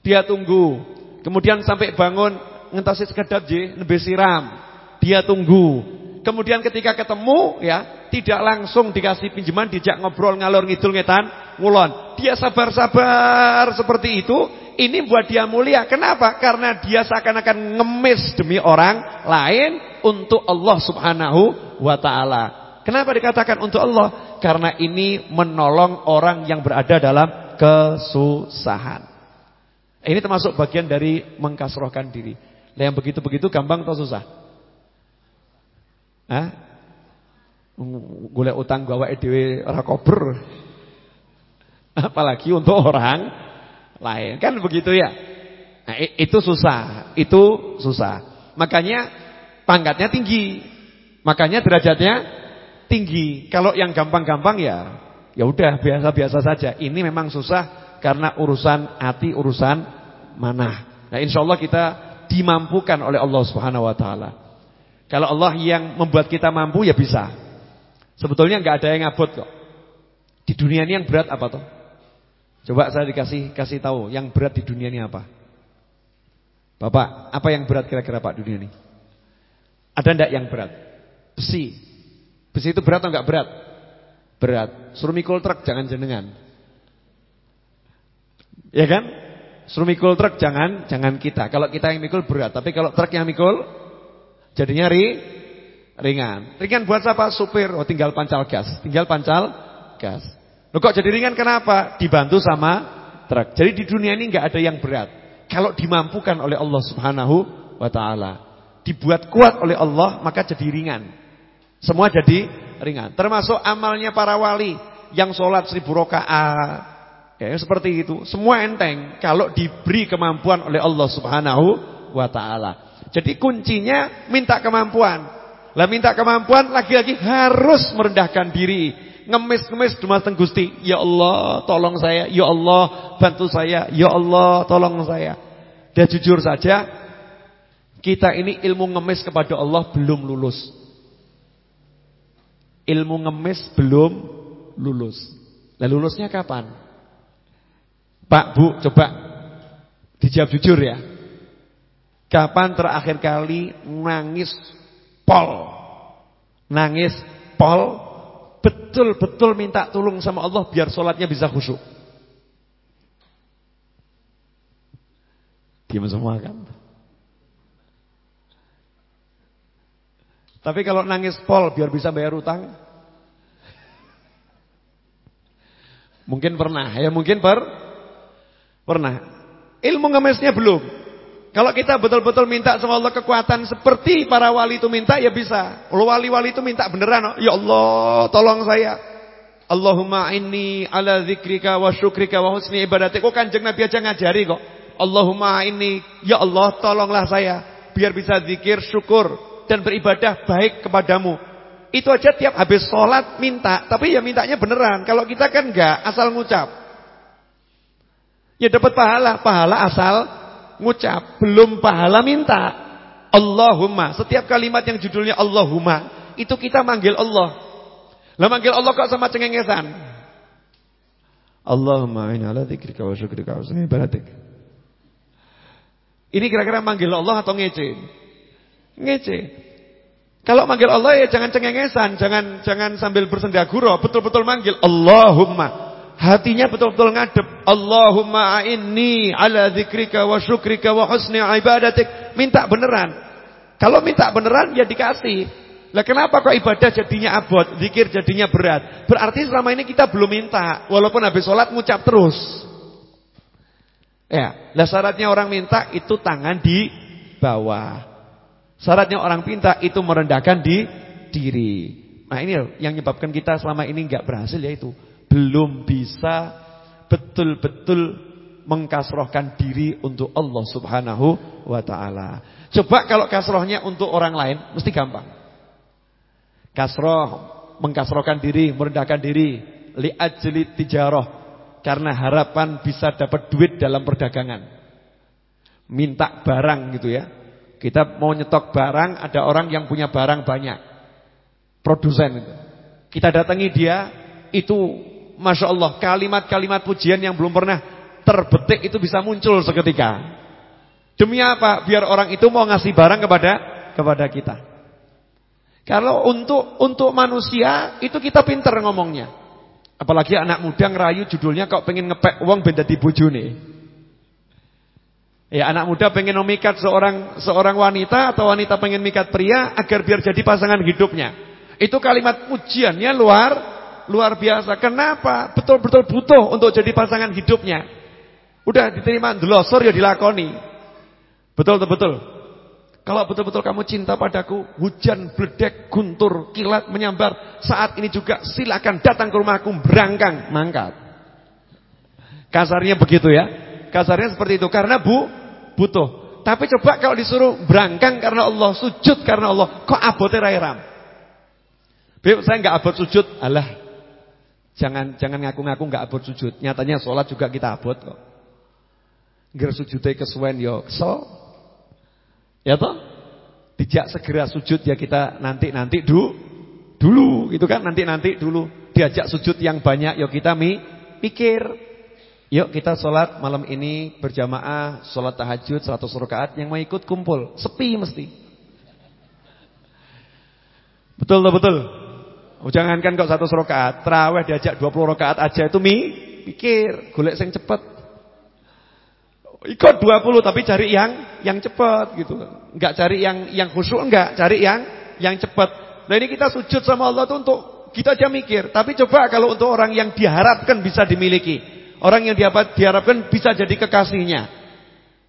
Dia tunggu. Kemudian sampai bangun, ngentasi sekedap je, nembe siram. Dia tunggu. Kemudian ketika ketemu ya, tidak langsung dikasih pinjaman, dijak ngobrol ngalor ngidul ngetan, ngulon. Dia sabar-sabar seperti itu, ini buat dia mulia. Kenapa? Karena dia seakan-akan ngemis demi orang lain untuk Allah Subhanahu wa taala. Kenapa dikatakan untuk Allah? Karena ini menolong orang yang berada dalam kesusahan. Ini termasuk bagian dari mengkasrohkan diri. Nah, yang begitu-begitu gampang atau susah? Hah? golek utang gawe dhewe ora kober. Apalagi untuk orang lain. Kan begitu ya? Nah, itu susah, itu susah. Makanya pangkatnya tinggi. Makanya derajatnya tinggi. Kalau yang gampang-gampang ya ya udah biasa-biasa saja. Ini memang susah karena urusan hati, urusan mana. Nah, insyaallah kita dimampukan oleh Allah Subhanahu wa taala. Kalau Allah yang membuat kita mampu ya bisa. Sebetulnya nggak ada yang ngabot kok. Di dunia ini yang berat apa toh? Coba saya dikasih kasih tahu yang berat di dunia ini apa? Bapak, apa yang berat kira-kira Pak dunia ini? Ada ndak yang berat? Besi. Besi itu berat atau enggak berat? Berat. Suruh mikul truk jangan jenengan. Ya kan? Suruh mikul truk jangan jangan kita. Kalau kita yang mikul berat, tapi kalau truk yang mikul jadinya ri ringan. Ringan buat siapa? Supir. Oh, tinggal pancal gas. Tinggal pancal gas. Loh kok jadi ringan kenapa? Dibantu sama truk. Jadi di dunia ini nggak ada yang berat. Kalau dimampukan oleh Allah Subhanahu wa taala, dibuat kuat oleh Allah, maka jadi ringan. Semua jadi ringan. Termasuk amalnya para wali yang sholat seribu rakaat. Ya, seperti itu. Semua enteng kalau diberi kemampuan oleh Allah Subhanahu wa taala. Jadi kuncinya minta kemampuan. Lah minta kemampuan lagi-lagi harus merendahkan diri. Ngemis-ngemis dumateng Gusti. Ya Allah, tolong saya. Ya Allah, bantu saya. Ya Allah, tolong saya. Dan jujur saja, kita ini ilmu ngemis kepada Allah belum lulus. Ilmu ngemis belum lulus. Nah lulusnya kapan? Pak, Bu, coba dijawab jujur ya. Kapan terakhir kali nangis pol? Nangis pol betul-betul minta tolong sama Allah biar sholatnya bisa khusyuk. Diam semua kan? Tapi kalau nangis pol biar bisa bayar utang. Mungkin pernah, ya mungkin per pernah. Ilmu ngemesnya belum. Kalau kita betul-betul minta sama Allah kekuatan seperti para wali itu minta ya bisa. Kalau wali-wali itu minta beneran, ya Allah, tolong saya. Allahumma inni ala zikrika wa syukrika wa husni ibadatik. Kok kanjeng Nabi aja ngajari kok. Allahumma inni, ya Allah, tolonglah saya biar bisa zikir, syukur dan beribadah baik kepadamu. Itu aja tiap habis sholat minta, tapi ya mintanya beneran. Kalau kita kan enggak, asal ngucap. Ya dapat pahala, pahala asal ngucap, belum pahala minta. Allahumma, setiap kalimat yang judulnya Allahumma, itu kita manggil Allah. Lah manggil Allah kok sama cengengesan? Allahumma inna ala dzikrika wa syukrika wa husni ibadatik. Ini kira-kira manggil Allah atau ngece? Ngece. Kalau manggil Allah ya jangan cengengesan, jangan jangan sambil bersendaguro, betul-betul manggil Allahumma. Hatinya betul-betul ngadep. Allahumma a'inni ala zikrika wa syukrika wa husni ibadatik. Minta beneran. Kalau minta beneran ya dikasih. Lah kenapa kok ibadah jadinya abot, zikir jadinya berat? Berarti selama ini kita belum minta, walaupun habis sholat ngucap terus. Ya, lah syaratnya orang minta itu tangan di bawah. Syaratnya orang pinta itu merendahkan di diri. Nah ini yang menyebabkan kita selama ini nggak berhasil yaitu belum bisa betul-betul mengkasrohkan diri untuk Allah Subhanahu wa taala. Coba kalau kasrohnya untuk orang lain mesti gampang. Kasroh mengkasrohkan diri, merendahkan diri li ajli tijarah karena harapan bisa dapat duit dalam perdagangan. Minta barang gitu ya. Kita mau nyetok barang, ada orang yang punya barang banyak. Produsen itu. Kita datangi dia, itu Masya Allah kalimat-kalimat pujian yang belum pernah terbetik itu bisa muncul seketika. Demi apa? Biar orang itu mau ngasih barang kepada kepada kita. Kalau untuk untuk manusia itu kita pinter ngomongnya. Apalagi anak muda ngerayu judulnya kok pengen ngepek uang benda di bojone. Ya anak muda pengen memikat seorang seorang wanita atau wanita pengen mikat pria agar biar jadi pasangan hidupnya. Itu kalimat pujiannya luar luar biasa. Kenapa? Betul-betul butuh untuk jadi pasangan hidupnya. Udah diterima ndelosor ya dilakoni. Betul betul. Kalau betul-betul kamu cinta padaku, hujan bledek, guntur, kilat menyambar, saat ini juga silakan datang ke rumahku, berangkang, mangkat. Kasarnya begitu ya. Kasarnya seperti itu karena Bu butuh. Tapi coba kalau disuruh berangkang karena Allah, sujud karena Allah, kok abote rairam? Beb, saya nggak abot sujud. Alah, Jangan jangan ngaku-ngaku nggak abot sujud. Nyatanya sholat juga kita abot kok. Ngger sujudnya kesuwen yo kesel. Ya toh? Dijak segera sujud ya kita nanti-nanti du dulu gitu kan nanti-nanti dulu. Diajak sujud yang banyak yo kita mi pikir. Yuk kita sholat malam ini berjamaah sholat tahajud 100 rakaat yang mau ikut kumpul sepi mesti. Betul betul. Oh, jangankan kok satu rakaat, terawih diajak 20 rakaat aja itu mi pikir, golek sing cepet. Ikut 20 tapi cari yang yang cepet gitu. Enggak cari yang yang khusyuk enggak, cari yang yang cepet. Nah ini kita sujud sama Allah tuh untuk kita aja mikir. Tapi coba kalau untuk orang yang diharapkan bisa dimiliki, orang yang diharapkan bisa jadi kekasihnya.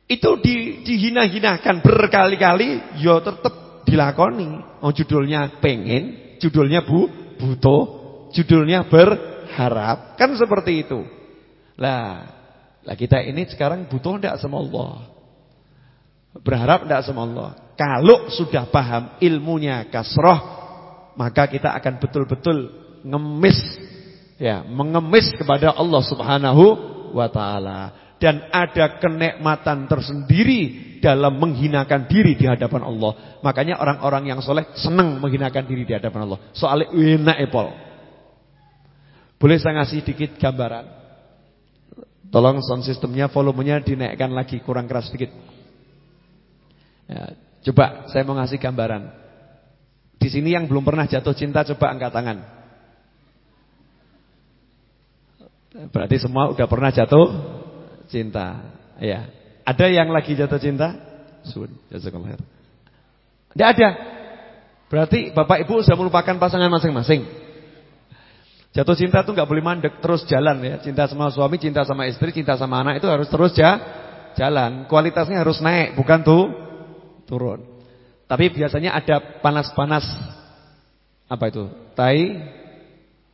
Itu di, dihina-hinakan berkali-kali, ya tetap dilakoni. Oh judulnya pengen, judulnya bu butuh, judulnya berharap. Kan seperti itu. Lah, lah kita ini sekarang butuh enggak sama Allah? Berharap enggak sama Allah? Kalau sudah paham ilmunya kasroh, maka kita akan betul-betul ngemis Ya, mengemis kepada Allah Subhanahu wa taala dan ada kenikmatan tersendiri dalam menghinakan diri di hadapan Allah. Makanya orang-orang yang soleh senang menghinakan diri di hadapan Allah. Soalnya enak epol. Boleh saya ngasih sedikit gambaran? Tolong sound systemnya volumenya dinaikkan lagi kurang keras sedikit. Ya, coba saya mau ngasih gambaran. Di sini yang belum pernah jatuh cinta coba angkat tangan. Berarti semua udah pernah jatuh cinta. Ya. Ada yang lagi jatuh cinta? Sun, jazakallahu khair. Tidak ada. Berarti Bapak Ibu sudah melupakan pasangan masing-masing. Jatuh cinta itu nggak boleh mandek, terus jalan ya. Cinta sama suami, cinta sama istri, cinta sama anak itu harus terus ja, jalan. Kualitasnya harus naik, bukan tuh turun. Tapi biasanya ada panas-panas apa itu? Tai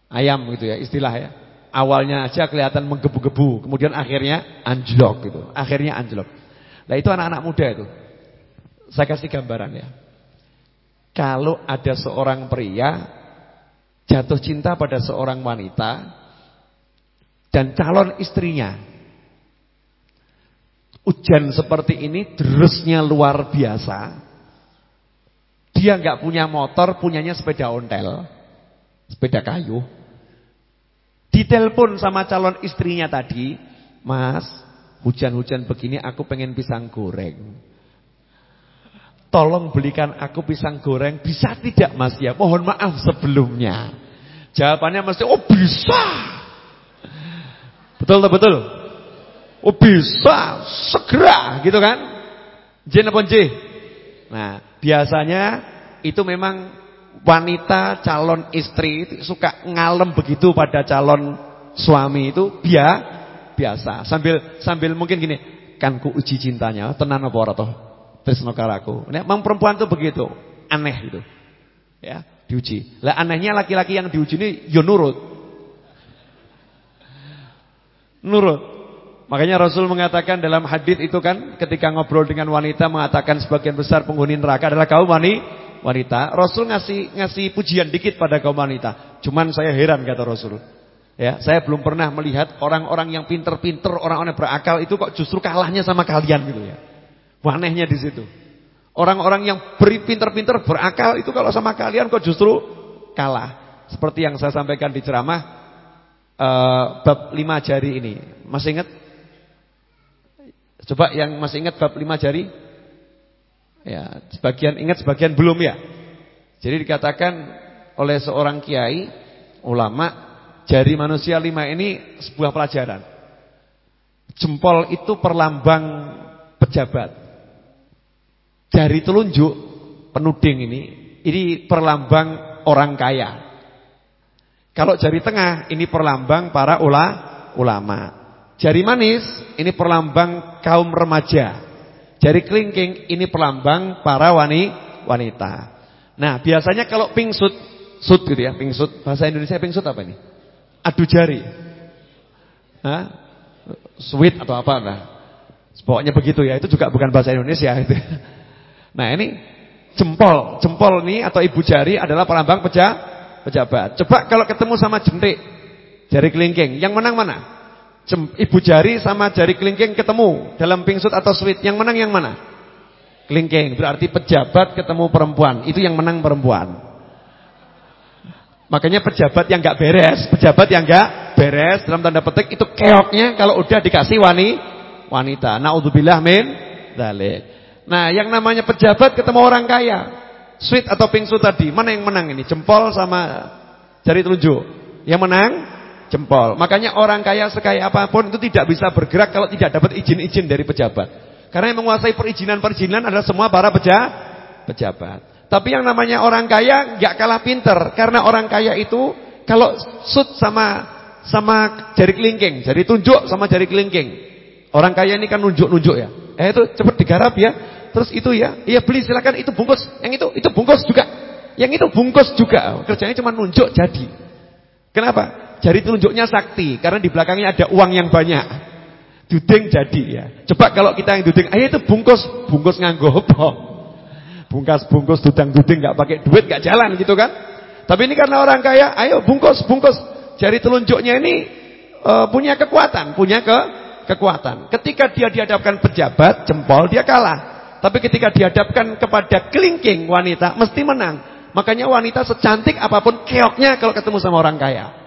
ayam gitu ya, istilah ya. Awalnya aja kelihatan menggebu-gebu, kemudian akhirnya anjlok gitu. Akhirnya anjlok. Nah itu anak-anak muda itu. Saya kasih gambaran ya. Kalau ada seorang pria jatuh cinta pada seorang wanita dan calon istrinya. Hujan seperti ini derusnya luar biasa. Dia nggak punya motor, punyanya sepeda ontel. Sepeda kayu. Ditelepon sama calon istrinya tadi, "Mas, hujan-hujan begini aku pengen pisang goreng." Tolong belikan aku pisang goreng, bisa tidak Mas ya? Mohon maaf sebelumnya. Jawabannya mesti, "Oh, bisa." Betul betul? Oh, bisa, segera gitu kan? Jen apa J? Nah, biasanya itu memang wanita calon istri suka ngalem begitu pada calon suami itu bia, biasa. Sambil sambil mungkin gini, kan ku uji cintanya, tenan apa ora toh? Tresno karaku. Nek memang perempuan tuh begitu, aneh gitu. Ya, diuji. Lah anehnya laki-laki yang diuji ini yo ya nurut. Nurut. Makanya Rasul mengatakan dalam hadis itu kan ketika ngobrol dengan wanita mengatakan sebagian besar penghuni neraka adalah kaum wanita wanita, Rasul ngasih ngasih pujian dikit pada kaum wanita. Cuman saya heran kata Rasul. Ya, saya belum pernah melihat orang-orang yang pinter-pinter, orang-orang yang berakal itu kok justru kalahnya sama kalian gitu ya. Anehnya di situ. Orang-orang yang pinter-pinter berakal itu kalau sama kalian kok justru kalah. Seperti yang saya sampaikan di ceramah uh, bab lima jari ini. Masih ingat? Coba yang masih ingat bab lima jari? Ya, sebagian ingat, sebagian belum ya. Jadi dikatakan oleh seorang kiai, ulama, jari manusia lima ini sebuah pelajaran. Jempol itu perlambang pejabat. Jari telunjuk, penuding ini, ini perlambang orang kaya. Kalau jari tengah, ini perlambang para ula, ulama. Jari manis, ini perlambang kaum remaja. Jari kelingking ini pelambang para wani, wanita. Nah, biasanya kalau pingsut, sut gitu ya, pingsut. Bahasa Indonesia pingsut apa ini? Adu jari. Hah? Sweet atau apa nah. Pokoknya begitu ya, itu juga bukan bahasa Indonesia itu. Nah, ini jempol. Jempol ini atau ibu jari adalah pelambang peja, pejabat. Coba kalau ketemu sama jentik, jari kelingking, yang menang mana? Ibu jari sama jari kelingking ketemu dalam pingsut atau sweet. Yang menang yang mana? Kelingking. Berarti pejabat ketemu perempuan. Itu yang menang perempuan. Makanya pejabat yang gak beres, pejabat yang gak beres dalam tanda petik itu keoknya kalau udah dikasih wani wanita. Nauzubillah min dzalik. Nah, yang namanya pejabat ketemu orang kaya. Sweet atau pingsut tadi, mana yang menang ini? Jempol sama jari telunjuk. Yang menang jempol. Makanya orang kaya sekaya apa pun itu tidak bisa bergerak kalau tidak dapat izin-izin dari pejabat. Karena yang menguasai perizinan-perizinan adalah semua para peja, pejabat. Tapi yang namanya orang kaya nggak kalah pinter karena orang kaya itu kalau sut sama sama jari kelingking, jari tunjuk sama jari kelingking. Orang kaya ini kan nunjuk-nunjuk ya. Eh itu cepat digarap ya. Terus itu ya, iya beli silakan itu bungkus. Yang itu itu bungkus juga. Yang itu bungkus juga. Kerjanya cuma nunjuk jadi. Kenapa? Jari telunjuknya sakti karena di belakangnya ada uang yang banyak. Duding jadi ya. Coba kalau kita yang duding, ayo itu bungkus, bungkus nganggo apa? Bungkas bungkus dudang duding nggak pakai duit nggak jalan gitu kan? Tapi ini karena orang kaya, ayo bungkus bungkus. jari telunjuknya ini uh, punya kekuatan, punya ke kekuatan. Ketika dia dihadapkan pejabat, jempol dia kalah. Tapi ketika dihadapkan kepada kelingking wanita, mesti menang. Makanya wanita secantik apa pun keoknya kalau ketemu sama orang kaya.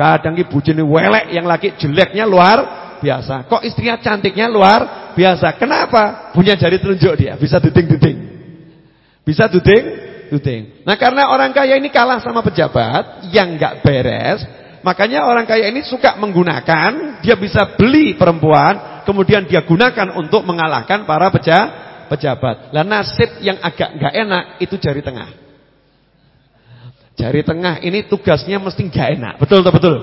Kadang ibu jenis welek yang laki jeleknya luar biasa. Kok istrinya cantiknya luar biasa. Kenapa? Punya jari telunjuk dia, bisa duding-duding. Bisa duding-duding. Nah, karena orang kaya ini kalah sama pejabat yang nggak beres, makanya orang kaya ini suka menggunakan, dia bisa beli perempuan, kemudian dia gunakan untuk mengalahkan para pejabat pejabat. Lah nasib yang agak nggak enak itu jari tengah. Jari tengah ini tugasnya mesti nggak enak. Betul atau betul?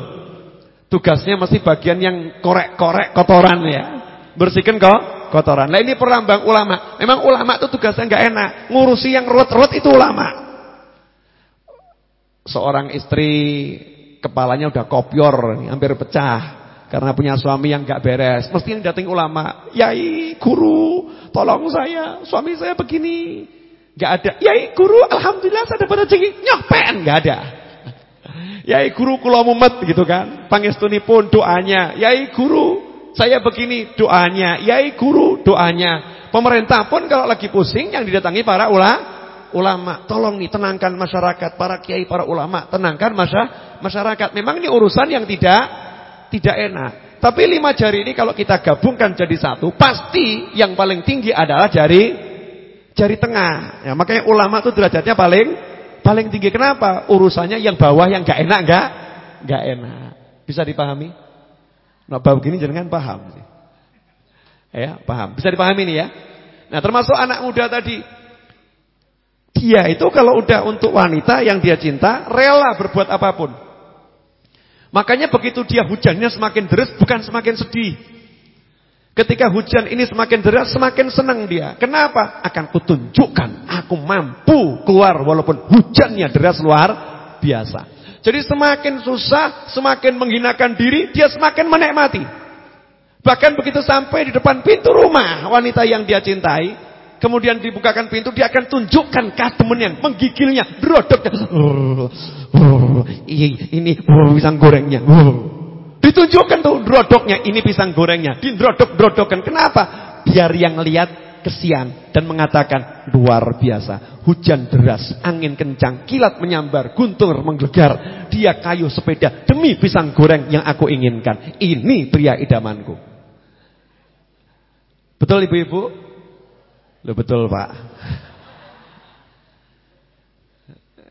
Tugasnya mesti bagian yang korek-korek kotoran ya. Bersihkan kok kotoran. Lah ini perlambang ulama. Memang ulama itu tugasnya nggak enak. Ngurusi yang ruwet-ruwet itu ulama. Seorang istri kepalanya udah kopior, hampir pecah. Karena punya suami yang gak beres. Mesti yang datang ulama. Yai, guru, tolong saya. Suami saya begini. Gak ada. Yai, guru, Alhamdulillah saya dapat rezeki. Nyopen, gak ada. Yai, guru kula mumet gitu kan. Pangestuni pun doanya. Yai, guru, saya begini doanya. Yai, guru, doanya. Pemerintah pun kalau lagi pusing yang didatangi para ulama ulama, tolong nih tenangkan masyarakat, para kiai, para ulama, tenangkan masyarakat. Memang ini urusan yang tidak tidak enak. Tapi lima jari ini kalau kita gabungkan jadi satu, pasti yang paling tinggi adalah jari jari tengah. Ya, makanya ulama itu derajatnya paling paling tinggi. Kenapa? Urusannya yang bawah yang gak enak gak gak enak. Bisa dipahami? Nah, bab gini jangan paham sih. Ya, paham. Bisa dipahami nih ya. Nah, termasuk anak muda tadi. Dia itu kalau udah untuk wanita yang dia cinta, rela berbuat apa pun. Makanya begitu dia hujannya semakin deras bukan semakin sedih. Ketika hujan ini semakin deras semakin senang dia. Kenapa? Akan kutunjukkan aku mampu keluar walaupun hujannya deras luar biasa. Jadi semakin susah, semakin menghinakan diri, dia semakin menikmati. Bahkan begitu sampai di depan pintu rumah wanita yang dia cintai, kemudian dibukakan pintu, dia akan tunjukkan kademennya, menggigilnya, berodoknya. Oh, ini pisang gorengnya. Ditunjukkan tuh drodoknya, ini pisang gorengnya. Didrodok-drodokkan. Kenapa? Biar yang lihat kesian dan mengatakan luar biasa. Hujan deras, angin kencang, kilat menyambar, guntur menggelegar. Dia kayu sepeda demi pisang goreng yang aku inginkan. Ini pria idamanku. Betul ibu-ibu? Loh betul Pak.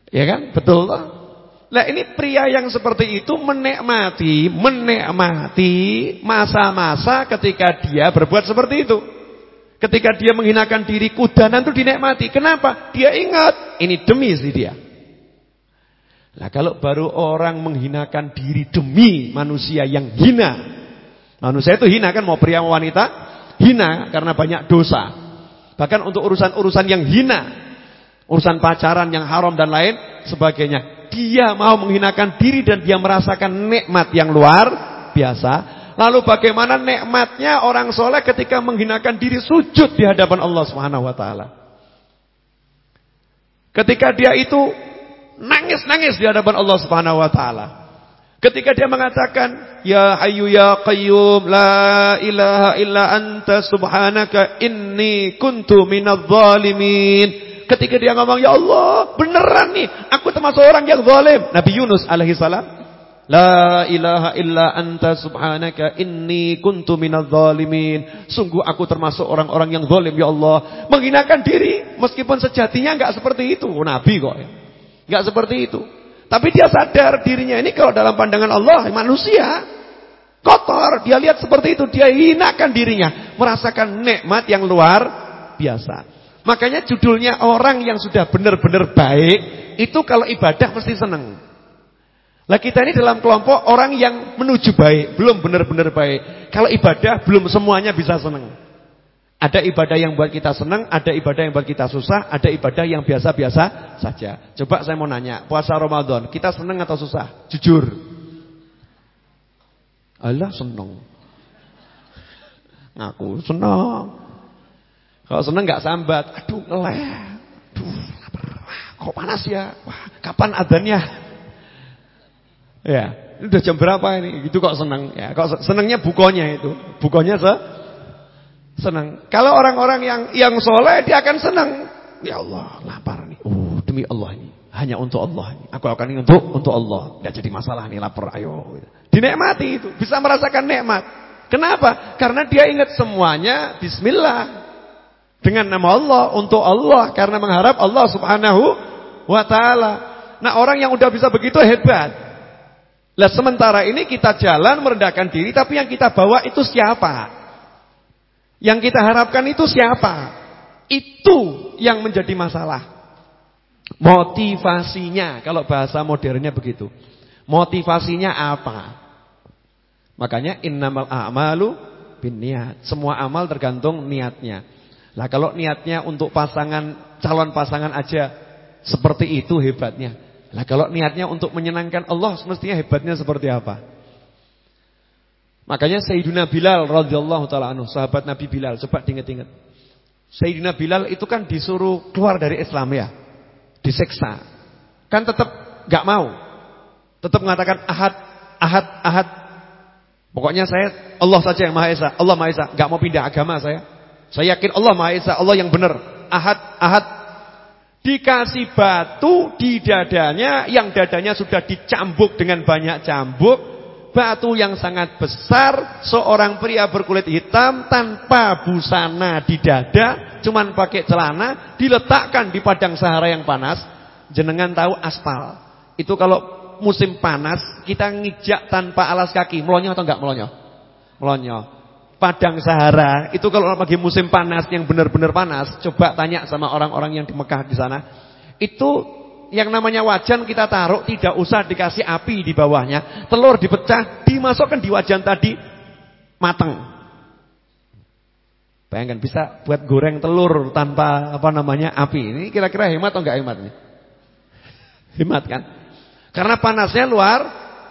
Ya kan? Betul toh? Nah ini pria yang seperti itu menikmati, menikmati masa-masa ketika dia berbuat seperti itu. Ketika dia menghinakan diri kudanan itu dinikmati. Kenapa? Dia ingat, ini demi si dia. Nah kalau baru orang menghinakan diri demi manusia yang hina. Manusia itu hina kan mau pria mau wanita. Hina karena banyak dosa. Bahkan untuk urusan-urusan yang hina. Urusan pacaran yang haram dan lain sebagainya. Dia mau menghinakan diri dan dia merasakan nikmat yang luar biasa. Lalu bagaimana nikmatnya orang soleh ketika menghinakan diri sujud di hadapan Allah Subhanahu Wa Taala. Ketika dia itu nangis-nangis di hadapan Allah Subhanahu Wa Taala. Ketika dia mengatakan, Ya Hayyu Ya Qayyum, La ilaha illa anta subhanaka inni kuntu minadh zalimin. Ketika dia ngomong, Ya Allah, beneran nih, aku termasuk orang yang zalim. Nabi Yunus alaihi salam, La ilaha illa anta subhanaka inni kuntu minadh zalimin. Sungguh aku termasuk orang-orang yang zalim, Ya Allah. Menghinakan diri, meskipun sejatinya enggak seperti itu. Nabi kok ya. Enggak seperti itu. Tapi dia sadar dirinya ini kalau dalam pandangan Allah manusia kotor. Dia lihat seperti itu, dia hinakan dirinya, merasakan nikmat yang luar biasa. Makanya judulnya orang yang sudah benar-benar baik itu kalau ibadah mesti senang. Lah kita ini dalam kelompok orang yang menuju baik, belum benar-benar baik. Kalau ibadah belum semuanya bisa senang. Ada ibadah yang buat kita senang, ada ibadah yang buat kita susah, ada ibadah yang biasa-biasa saja. Coba saya mau nanya, puasa Ramadan, kita senang atau susah? Jujur. Allah senang. Ngaku senang. Kalau senang nggak sambat, aduh ngeleh. Aduh, lapar. Kok panas ya? Wah, kapan adanya? Ya, ini udah jam berapa ini? Itu kok senang. Ya, kok senangnya bukonya itu. Bukonya se senang. Kalau orang-orang yang yang soleh dia akan senang. Ya Allah, lapar nih. Oh, demi Allah ini. Hanya untuk Allah ini. Aku lakukan ini untuk untuk Allah. Tidak jadi masalah nih lapar. Ayo. Dinikmati itu, bisa merasakan nikmat. Kenapa? Karena dia ingat semuanya bismillah. Dengan nama Allah, untuk Allah karena mengharap Allah Subhanahu wa taala. Nah, orang yang udah bisa begitu hebat. Lah sementara ini kita jalan merendahkan diri tapi yang kita bawa itu siapa? Yang kita harapkan itu siapa? Itu yang menjadi masalah. Motivasinya kalau bahasa modernnya begitu. Motivasinya apa? Makanya innamal a'malu binniat. Semua amal tergantung niatnya. Lah kalau niatnya untuk pasangan calon pasangan aja seperti itu hebatnya. Nah kalau niatnya untuk menyenangkan Allah semestinya hebatnya seperti apa? Makanya Sayyidina Bilal radhiyallahu taala anhu, sahabat Nabi Bilal, coba diingat-ingat. Sayyidina Bilal itu kan disuruh keluar dari Islam ya. Diseksa. Kan tetap gak mau. Tetap mengatakan ahad, ahad, ahad. Pokoknya saya Allah saja yang Maha Esa, Allah Maha Esa, gak mau pindah agama saya. Saya yakin Allah Maha Esa, Allah yang benar. Ahad, ahad, Dikasih batu di dadanya, yang dadanya sudah dicambuk dengan banyak cambuk. Batu yang sangat besar, seorang pria berkulit hitam tanpa busana di dada, cuman pakai celana, diletakkan di padang Sahara yang panas. Jenengan tahu aspal. Itu kalau musim panas, kita ngijak tanpa alas kaki. Melonyo atau enggak melonyo? Melonyo. Padang Sahara itu kalau lagi musim panas yang benar-benar panas, coba tanya sama orang-orang yang di Mekah di sana. Itu yang namanya wajan kita taruh tidak usah dikasih api di bawahnya, telur dipecah, dimasukkan di wajan tadi matang. Bayangkan bisa buat goreng telur tanpa apa namanya api. Ini kira-kira hemat atau enggak hemat nih? Hemat kan? Karena panasnya luar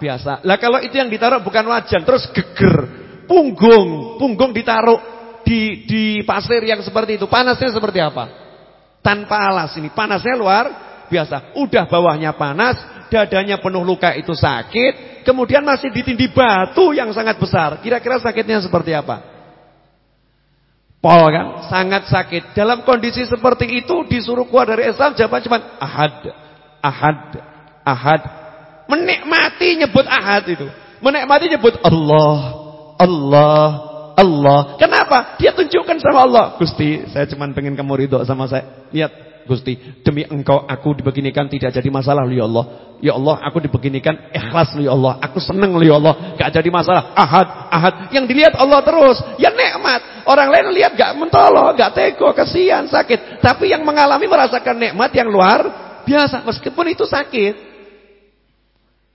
biasa. Lah kalau itu yang ditaruh bukan wajan terus geger punggung, punggung ditaruh di di pasir yang seperti itu. Panasnya seperti apa? Tanpa alas ini, panasnya luar biasa. Udah bawahnya panas, dadanya penuh luka itu sakit, kemudian masih ditindih batu yang sangat besar. Kira-kira sakitnya seperti apa? Pol kan, sangat sakit. Dalam kondisi seperti itu disuruh keluar dari Islam jawaban cuma ahad, ahad, ahad. Menikmati nyebut ahad itu. Menikmati nyebut Allah. Allah, Allah. Kenapa? Dia tunjukkan sama Allah. Gusti, saya cuma pengen kamu ridho sama saya. Lihat, Gusti, demi engkau aku dibeginikan tidak jadi masalah, ya Allah. Ya Allah, aku dibeginikan ikhlas, ya Allah. Aku senang, ya Allah. Gak jadi masalah. Ahad, ahad. Yang dilihat Allah terus. Ya nikmat. Orang lain lihat gak mentolo, gak teko, kasihan, sakit. Tapi yang mengalami merasakan nikmat yang luar biasa. Meskipun itu sakit.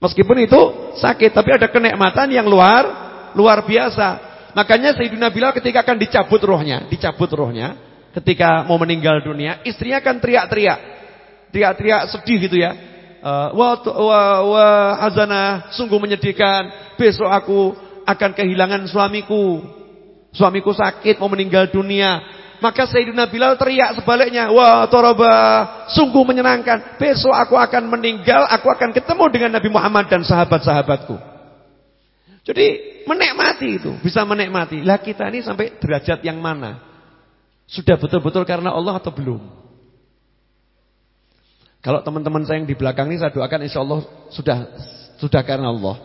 Meskipun itu sakit, tapi ada kenikmatan yang luar luar biasa. Makanya Sayyidina Bilal ketika akan dicabut rohnya, dicabut rohnya, ketika mau meninggal dunia, istrinya akan teriak-teriak. Teriak-teriak sedih gitu ya. Uh, wa, wa, wa hazana, sungguh menyedihkan. Besok aku akan kehilangan suamiku. Suamiku sakit mau meninggal dunia. Maka Sayyidina Bilal teriak sebaliknya, "Wah, toroba, sungguh menyenangkan. Besok aku akan meninggal, aku akan ketemu dengan Nabi Muhammad dan sahabat-sahabatku." Jadi menikmati itu, bisa menikmati. Lah kita ini sampai derajat yang mana? Sudah betul-betul karena Allah atau belum? Kalau teman-teman saya yang di belakang ini saya doakan insya Allah sudah sudah karena Allah.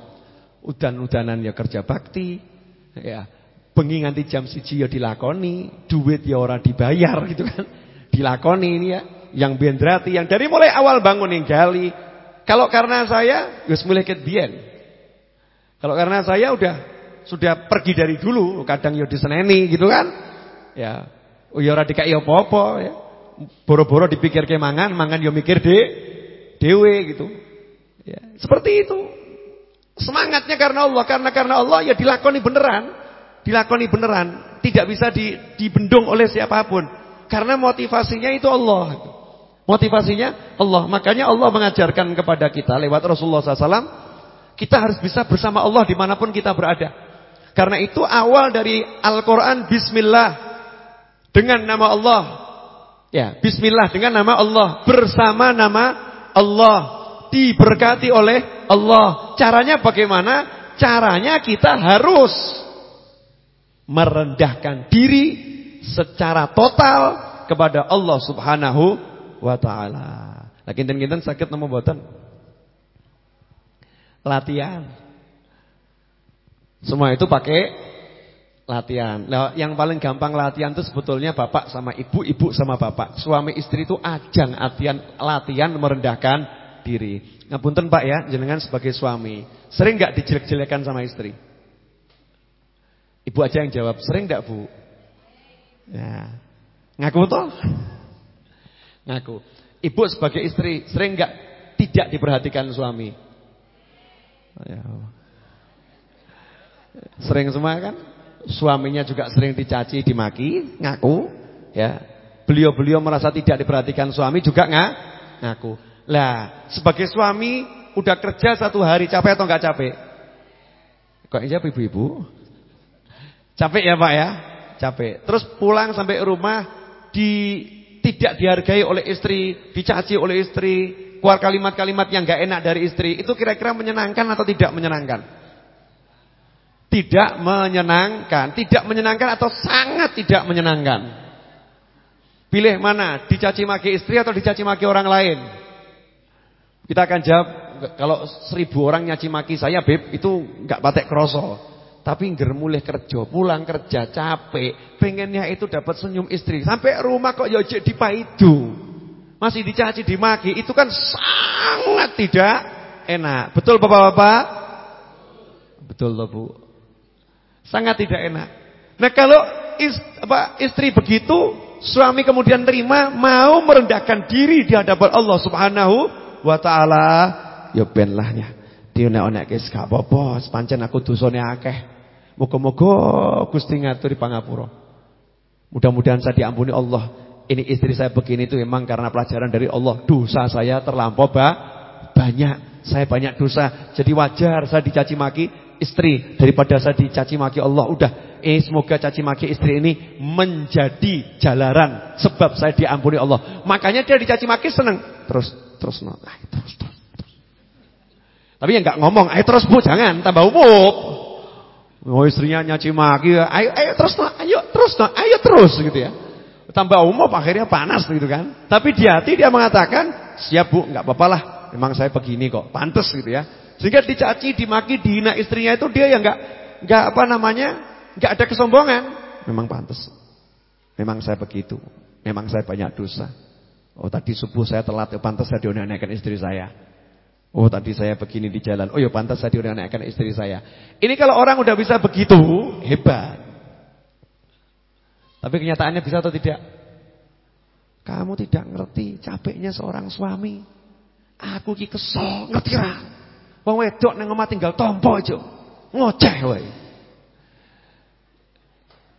Udan-udanan ya kerja bakti, ya bengi nganti jam siji ya dilakoni, duit ya ora dibayar gitu kan. Dilakoni ini ya, yang bendrati, yang dari mulai awal bangun yang gali. Kalau karena saya, wis mulai ket kalau karena saya udah sudah pergi dari dulu, kadang yo diseneni gitu kan. Ya, oh ya ora dikai apa-apa ya. Boro-boro dipikir ke mangan, mangan yo mikir de dewe gitu. Ya, seperti itu. Semangatnya karena Allah, karena karena Allah ya dilakoni beneran. Dilakoni beneran, tidak bisa di, dibendung oleh siapa pun. Karena motivasinya itu Allah. Motivasinya Allah. Makanya Allah mengajarkan kepada kita lewat Rasulullah SAW kita harus bisa bersama Allah di mana pun kita berada. Karena itu awal dari Al-Quran Bismillah. Dengan nama Allah. Ya, Bismillah dengan nama Allah. Bersama nama Allah. diberkati oleh Allah. Caranya bagaimana? Caranya kita harus merendahkan diri secara total kepada Allah Subhanahu wa taala. Lah kinten-kinten sakit nemu boten? Latihan. Semua itu pakai latihan. Nah, yang paling gampang latihan itu sebetulnya bapak sama ibu, ibu sama bapak. Suami istri itu ajang latihan latihan merendahkan diri. Ngapunten Pak ya, jenengan sebagai suami, sering nggak dijelek-jelekan sama istri? Ibu aja yang jawab, sering enggak, Bu? Ya. Ngaku toh? Ngaku. Ibu sebagai istri sering enggak tidak diperhatikan suami? Ya. Sering semua kan? Suaminya juga sering dicaci, dimaki, ngaku, ya. Beliau-beliau merasa tidak diperhatikan suami juga nggak ngaku. Lah, sebagai suami udah kerja satu hari capek atau nggak capek? Kok jawab ibu-ibu? Capek ya Pak ya? Capek. Terus pulang sampai rumah di tidak dihargai oleh istri, dicaci oleh istri, keluar kalimat-kalimat yang nggak enak dari istri. Itu kira-kira menyenangkan atau tidak menyenangkan? Tidak menyenangkan, tidak menyenangkan atau sangat tidak menyenangkan. Pilih mana, dicaci maki istri atau dicaci maki orang lain? Kita akan jawab, kalau seribu orang nyaci maki saya, Beb, itu nggak batek kroso. Tapi nggak mulai kerja, pulang kerja capek, pengennya itu dapat senyum istri. Sampai rumah kok ya jadi paidu. Masih dicaci, dimaki, itu kan sangat tidak enak. Betul Bapak-bapak? Betul loh Bu. Sangat tidak enak. Nah kalau istri begitu, suami kemudian terima, mau merendahkan diri di hadapan Allah Subhanahu wa taala, ya ben lahnya. Dionek-onekke gak apa-apa, sepancen aku dosane akeh. Muga-muga Gusti ngaturi pangapura. Mudah-mudahan saya diampuni Allah. Ini istri saya begini itu memang karena pelajaran dari Allah. Dosa saya terlampau banyak. Saya banyak dosa. Jadi wajar saya dicaci maki istri daripada saya dicaci maki Allah. Udah, eh semoga caci maki istri ini menjadi jalaran sebab saya diampuni Allah. Makanya dia dicaci maki seneng. Terus terus no, ayo terus terus. terus. Tapi ya nggak ngomong, ayo terus Bu, jangan tambah umum. Oh istrinya nyaci maki, ayo ayo terus no, ayo terus no, ayo terus gitu ya. Tambah umum akhirnya panas gitu kan. Tapi di hati dia mengatakan, "Siap Bu, nggak apa-apa. Memang saya begini kok, pantas gitu ya." Sehingga dicaci, dimaki, dihina istrinya itu dia yang enggak enggak apa namanya? enggak ada kesombongan. Memang pantas. Memang saya begitu. Memang saya banyak dosa. Oh tadi subuh saya telat, ya pantas saya dionek istri saya. Oh tadi saya begini di jalan. Oh ya pantas saya dionek istri saya. Ini kalau orang udah bisa begitu, hebat. Tapi kenyataannya bisa atau tidak? Kamu tidak ngerti capeknya seorang suami. Aku ki kesel, ngerti lah. Wong wedok nang omah tinggal tompo aja. Ngoceh wae.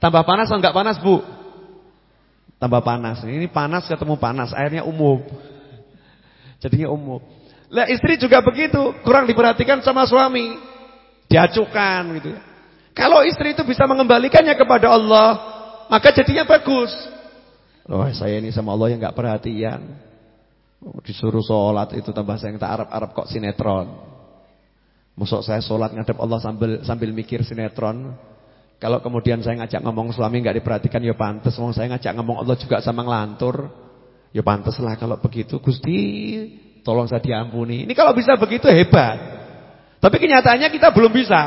Tambah panas atau enggak panas, Bu? Tambah panas. Ini panas ketemu panas, airnya umum. Jadinya umum. Lah istri juga begitu, kurang diperhatikan sama suami. Diacukan gitu ya. Kalau istri itu bisa mengembalikannya kepada Allah, maka jadinya bagus. Saya ini sama Allah yang enggak perhatian. Oh, disuruh sholat itu tambah saya tak Arab-Arab kok sinetron. Masuk saya sholat ngadep Allah sambil sambil mikir sinetron. Kalau kemudian saya ngajak ngomong suami nggak diperhatikan ya pantas. Mau saya ngajak ngomong Allah juga sama ngelantur. Ya pantas lah kalau begitu. Gusti, tolong saya diampuni. Ini kalau bisa begitu hebat. Tapi kenyataannya kita belum bisa.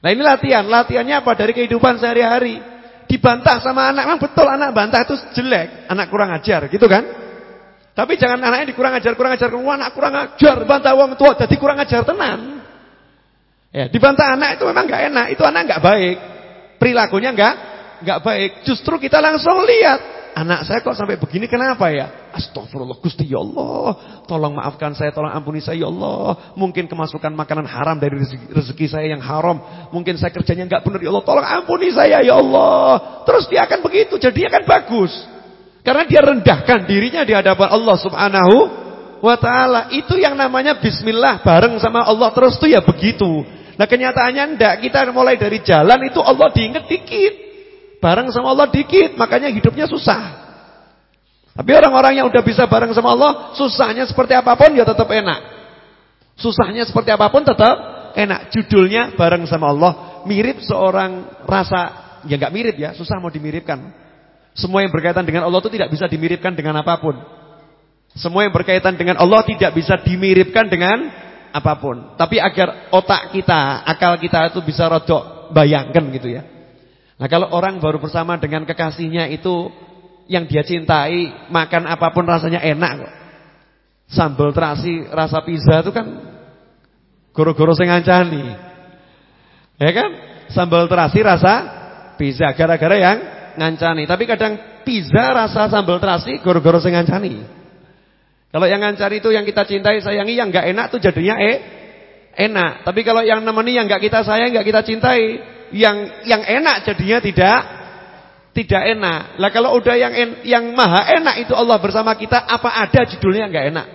Nah ini latihan. Latihannya apa? Dari kehidupan sehari-hari. Dibantah sama anak. Memang betul anak bantah itu jelek. Anak kurang ajar gitu kan. Tapi jangan anaknya dikurang ajar, kurang ajar, wah anak kurang ajar, bantah wong tua jadi kurang ajar tenan. Ya, dibantah anak itu memang nggak enak, itu anak nggak baik. Perilakunya nggak nggak baik. Justru kita langsung lihat, anak saya kok sampai begini kenapa ya? Astagfirullah Gusti ya Allah, tolong maafkan saya, tolong ampuni saya ya Allah. Mungkin kemasukan makanan haram dari rezeki, rezeki saya yang haram, mungkin saya kerjanya nggak benar ya Allah, tolong ampuni saya ya Allah. Terus dia akan begitu, jadi akan bagus. Karena dia rendahkan dirinya di hadapan Allah Subhanahu wa taala. Itu yang namanya bismillah bareng sama Allah terus tuh ya begitu. Nah kenyataannya ndak kita mulai dari jalan itu Allah diinget dikit. Bareng sama Allah dikit, makanya hidupnya susah. Tapi orang-orang yang udah bisa bareng sama Allah, susahnya seperti apa pun ya tetap enak. Susahnya seperti apa pun tetap enak. Judulnya bareng sama Allah. Mirip seorang rasa, ya nggak mirip ya, susah mau dimiripkan. Semua yang berkaitan dengan Allah itu tidak bisa dimiripkan dengan apa pun. Semua yang berkaitan dengan Allah tidak bisa dimiripkan dengan apa pun. Tapi agar otak kita, akal kita itu bisa rodok bayangkan gitu ya. Nah kalau orang baru bersama dengan kekasihnya itu yang dia cintai, makan apa pun rasanya enak kok. Sambal terasi rasa pizza itu kan goro-goro sing ngancani. Ya kan? Sambal terasi rasa pizza gara-gara yang ngancani. Tapi kadang pizza rasa sambal terasi goro-goro sing ngancani. Kalau yang ngancani itu yang kita cintai, sayangi, yang enggak enak tuh jadinya eh enak. Tapi kalau yang nemeni yang enggak kita sayang, enggak kita cintai, yang yang enak jadinya tidak tidak enak. Lah kalau udah yang en, yang maha enak itu Allah bersama kita, apa ada judulnya enggak enak?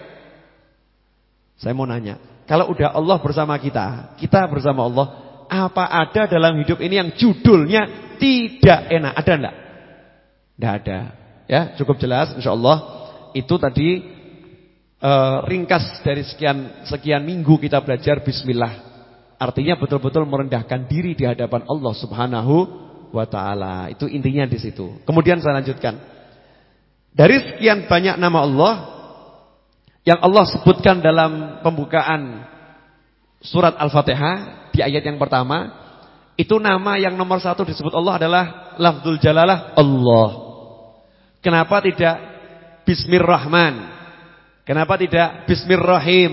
Saya mau nanya, kalau udah Allah bersama kita, kita bersama Allah, apa ada dalam hidup ini yang judulnya tidak enak? Ada enggak? Enggak ada. Ya, cukup jelas insyaallah. Itu tadi uh, ringkas dari sekian sekian minggu kita belajar bismillah. Artinya betul-betul merendahkan diri di hadapan Allah Subhanahu wa taala. Itu intinya di situ. Kemudian saya lanjutkan. Dari sekian banyak nama Allah yang Allah sebutkan dalam pembukaan surat Al-Fatihah di ayat yang pertama, itu nama yang nomor satu disebut Allah adalah lafzul jalalah Allah. Kenapa tidak Bismillahirrahman? Kenapa tidak Bismillahirrahim?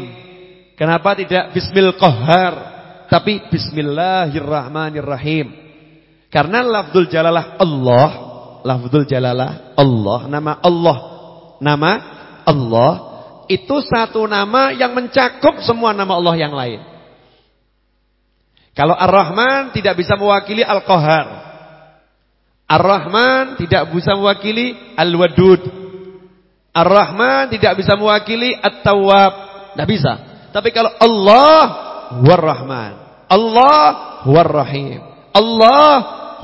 Kenapa tidak Bismillahirrahmanirrahim? Tapi bismillahirrahmanirrahim. Karena lafzul jalalah Allah, lafzul jalalah Allah, nama Allah, nama Allah itu satu nama yang mencakup semua nama Allah yang lain. Kalau Ar-Rahman tidak bisa mewakili Al-Qahar. Ar-Rahman tidak bisa mewakili Al-Wadud. Ar-Rahman tidak bisa mewakili At-Tawwab. Tidak bisa. Tapi kalau Allah huwar rahman. Allah huwar rahim. Allah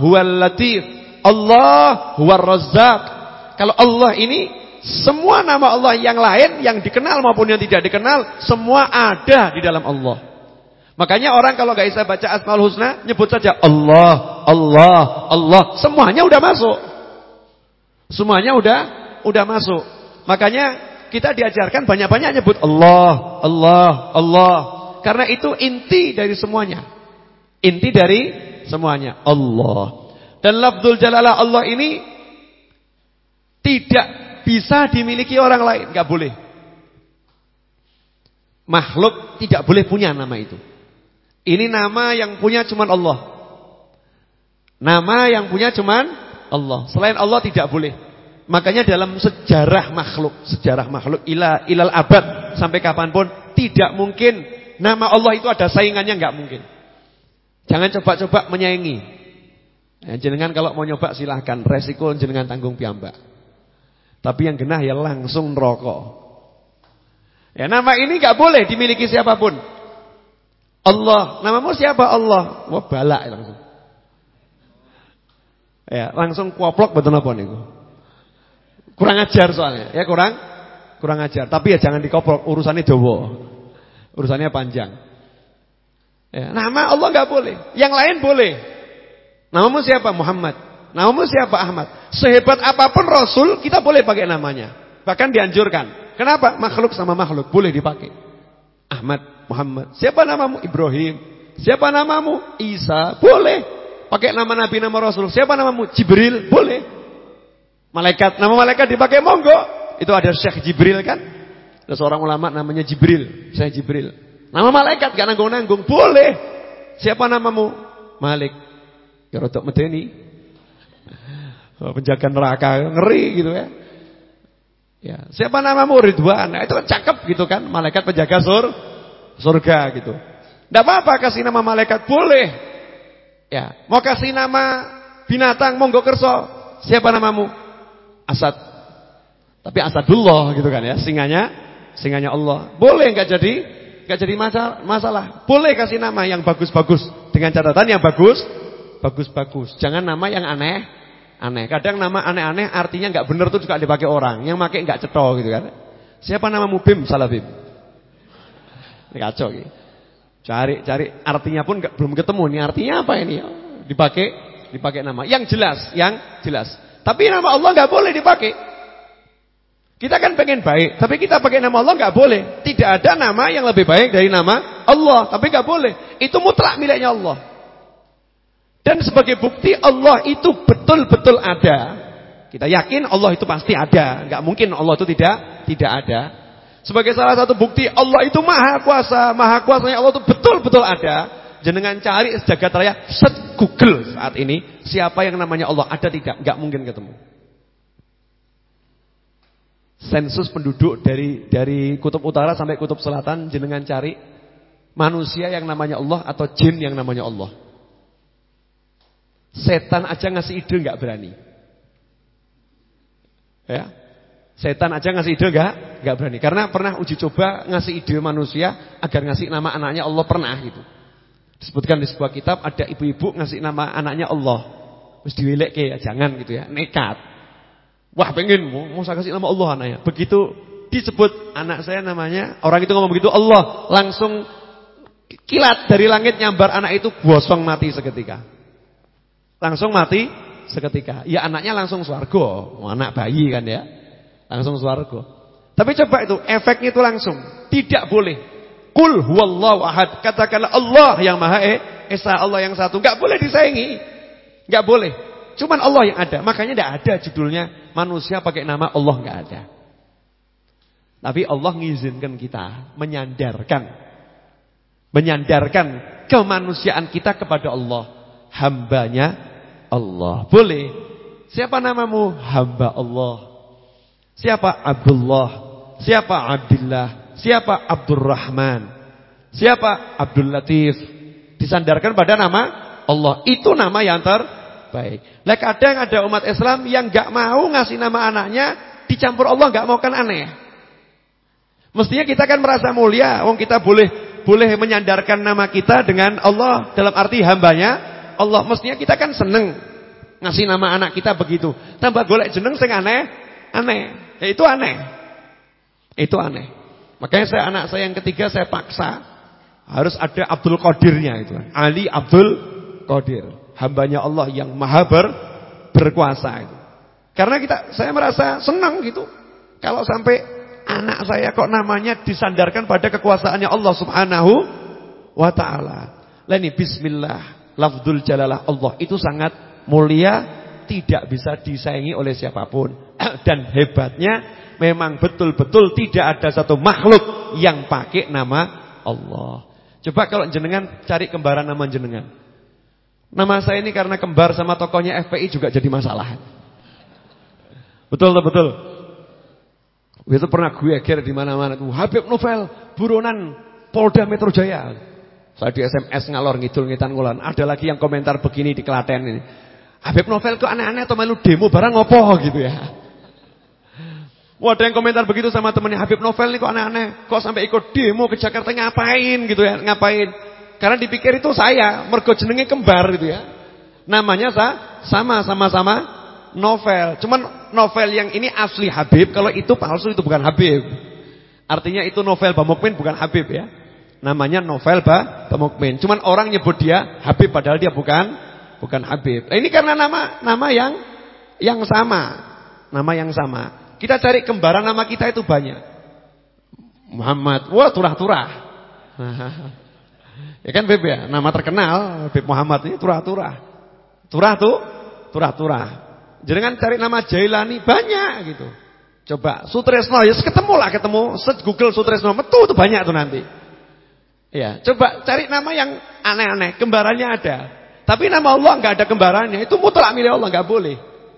huwal latif. Allah huwar razzaq. Kalau Allah ini semua nama Allah yang lain yang dikenal maupun yang tidak dikenal semua ada di dalam Allah. Makanya orang kalau nggak bisa baca Asmaul Husna nyebut saja Allah, Allah, Allah, semuanya udah masuk. Semuanya udah udah masuk. Makanya kita diajarkan banyak-banyak nyebut Allah, Allah, Allah. Karena itu inti dari semuanya. Inti dari semuanya. Allah. Dan lafzul jalalah Allah ini tidak bisa dimiliki orang lain. Gak boleh. Makhluk tidak boleh punya nama itu. Ini nama yang punya cuman Allah. Nama yang punya cuman Allah. Selain Allah tidak boleh. Makanya dalam sejarah makhluk, sejarah makhluk ila ilal abad sampai kapan pun tidak mungkin Nama Allah itu ada saingannya nggak mungkin. Jangan coba-coba menyaingi. Ya, jenengan kalau mau nyoba silahkan, resiko jenengan tanggung piyambak. Tapi yang genah ya langsung rokok. Ya nama ini nggak boleh dimiliki siapa pun. Allah, namamu siapa Allah? Wah balak langsung. Ya, langsung kuaplok betul apa niku. Kurang ajar soalnya, ya kurang kurang ajar. Tapi ya jangan dikoplok, urusannya Jawa. Urusannya panjang. Ya, nama Allah nggak boleh. Yang lain boleh. Namamu siapa? Muhammad. Namamu siapa? Ahmad. Sehebat apa pun Rasul, kita boleh pakai namanya. Bahkan dianjurkan. Kenapa? Makhluk sama makhluk boleh dipakai. Ahmad, Muhammad. Siapa namamu? Ibrahim. Siapa namamu? Isa. Boleh. Pakai nama Nabi, nama Rasul. Siapa namamu? Jibril. Boleh. Malaikat. Nama malaikat dipakai monggo. Itu ada Syekh Jibril kan. Ada seorang ulama namanya Jibril, saya Jibril. Nama malaikat gak nanggung-nanggung, boleh. Siapa namamu? Malik. Ya rotok medeni. Oh, penjaga neraka, ngeri gitu ya. Ya, siapa namamu? Ridwan. Nah, itu kan cakep gitu kan, malaikat penjaga sur surga gitu. Enggak apa-apa kasih nama malaikat, boleh. Ya, mau kasih nama binatang monggo kerso. Siapa namamu? Asad. Tapi Asadullah gitu kan ya, singanya singanya Allah. Boleh nggak jadi nggak jadi masalah. Boleh kasih nama yang bagus-bagus dengan catatan yang bagus, bagus-bagus. Jangan nama yang aneh, aneh. Kadang nama aneh-aneh artinya nggak benar tuh juga dipakai orang. Yang pakai nggak cetol gitu kan. Siapa namamu Bim? Salah Bim. Ini kacau gitu. Cari cari artinya pun gak, belum ketemu. Ini artinya apa ini? Dipakai dipakai nama. Yang jelas, yang jelas. Tapi nama Allah nggak boleh dipakai. Kita kan pengen baik, tapi kita pakai nama Allah nggak boleh. Tidak ada nama yang lebih baik dari nama Allah, tapi nggak boleh. Itu mutlak miliknya Allah. Dan sebagai bukti Allah itu betul-betul ada. Kita yakin Allah itu pasti ada, nggak mungkin Allah itu tidak tidak ada. Sebagai salah satu bukti Allah itu maha kuasa, maha kuasanya Allah itu betul-betul ada. Jenengan cari sejagat raya, set Google saat ini siapa yang namanya Allah ada tidak? Nggak mungkin ketemu. Sensus penduduk dari dari kutub utara sampai kutub selatan jenengan cari manusia yang namanya Allah atau jin yang namanya Allah. Setan aja ngasih ide nggak berani. Ya. Setan aja ngasih ide nggak nggak berani. Karena pernah uji coba ngasih ide manusia agar ngasih nama anaknya Allah pernah gitu. Disebutkan di sebuah kitab ada ibu-ibu ngasih nama anaknya Allah. Terus diwelekke ya jangan gitu ya, nekat. Wah pengen mau, saya kasih nama Allah anaknya. Begitu disebut anak saya namanya, orang itu ngomong begitu Allah langsung kilat dari langit nyambar anak itu gosong mati seketika. Langsung mati seketika. Ya anaknya langsung swargo, anak bayi kan ya. Langsung swargo. Tapi coba itu efeknya itu langsung. Tidak boleh Kul huwallahu ahad. Katakanlah Allah yang Maha e, Esa, Allah yang satu. Enggak boleh disaingi. Enggak boleh. Cuman Allah yang ada. Makanya enggak ada judulnya manusia pakai nama Allah enggak ada. Tapi Allah mengizinkan kita menyandarkan menyandarkan kemanusiaan kita kepada Allah. Hambanya Allah. Boleh. Siapa namamu? Hamba Allah. Siapa Abdullah? Siapa Abdullah? Siapa Abdurrahman? Siapa Abdul Latif? Disandarkan pada nama Allah. Itu nama yang terbaik. Lah kadang ada umat Islam yang enggak mau ngasih nama anaknya dicampur Allah enggak mau kan aneh. Mestinya kita kan merasa mulia, wong kita boleh boleh menyandarkan nama kita dengan Allah dalam arti hambanya Allah. Mestinya kita kan seneng ngasih nama anak kita begitu. Tambah golek jeneng sing aneh, aneh. Ya itu aneh. Itu aneh. Makanya saya anak saya yang ketiga saya paksa harus ada Abdul Qadirnya itu. Ali Abdul Qadir, hambanya Allah yang maha ber, berkuasa. Karena kita saya merasa senang gitu. Kalau sampai anak saya kok namanya disandarkan pada kekuasaannya Allah Subhanahu wa taala. Lah ini bismillah, lafzul jalalah Allah itu sangat mulia, tidak bisa disaingi oleh siapa pun. Dan hebatnya memang betul-betul tidak ada satu makhluk yang pakai nama Allah. Coba kalau jenengan cari kembaran nama jenengan. Nama saya ini karena kembar sama tokohnya FPI juga jadi masalah. Betul betul. Itu pernah gue geger di mana-mana tuh. Habib Novel buronan Polda Metro Jaya. Saya di SMS ngalor ngidul ngitan ngulan. Ada lagi yang komentar begini di Klaten ini. Habib Novel kok aneh-aneh atau melu demo barang ngopo gitu ya. Wah ada yang komentar begitu sama temannya Habib Novel nih kok aneh-aneh. Kok sampai ikut demo ke Jakarta ngapain gitu ya, ngapain. Karena dipikir itu saya, mergo jenenge kembar gitu ya. Namanya sa, sama sama-sama novel. Cuman novel yang ini asli Habib, kalau itu palsu itu bukan Habib. Artinya itu novel Bamukmin bukan Habib ya. Namanya novel ba Bamukmin. Cuman orang nyebut dia Habib padahal dia bukan bukan Habib. Nah, ini karena nama nama yang yang sama. Nama yang sama. Kita cari kembaran nama kita itu banyak. Muhammad, wah turah-turah. ya kan Beb ya, nama terkenal Beb Muhammad ini turah-turah. Turah tuh, turah-turah. Jangan cari nama Jailani banyak gitu. Coba Sutresno ya ketemu lah ketemu, search Google Sutresno, metu tuh banyak tuh nanti. Ya, coba cari nama yang aneh-aneh, kembarannya ada. Tapi nama Allah nggak ada kembarannya, itu mutlak milik Allah nggak boleh.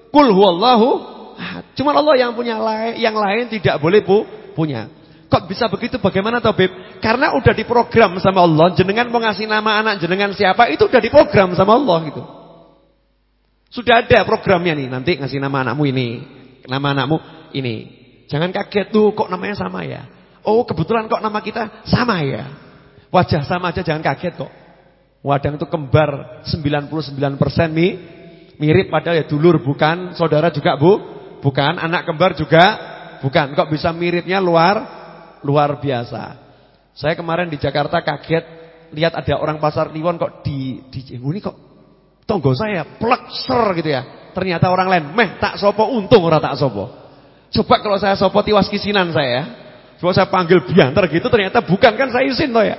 Kul huwallahu Cuma Allah yang punya lain, yang lain tidak boleh pu, punya. Kok bisa begitu? Bagaimana toh, Beb? Karena udah diprogram sama Allah, jenengan mau ngasih nama anak jenengan siapa, itu udah diprogram sama Allah gitu. Sudah ada programnya nih, nanti ngasih nama anakmu ini, nama anakmu ini. Jangan kaget tuh, kok namanya sama ya? Oh, kebetulan kok nama kita sama ya? Wajah sama aja jangan kaget kok. Wadang itu kembar 99% mi, mirip padahal ya dulur bukan, saudara juga Bu. Bukan, anak kembar juga bukan. Kok bisa miripnya luar luar biasa. Saya kemarin di Jakarta kaget lihat ada orang pasar Kliwon kok di di ini kok tonggo saya plekser gitu ya. Ternyata orang lain, meh tak sopo untung orang tak sopo. Coba kalau saya sopo tiwas kisinan saya. Coba saya panggil biantar gitu ternyata bukan kan saya izin toh ya.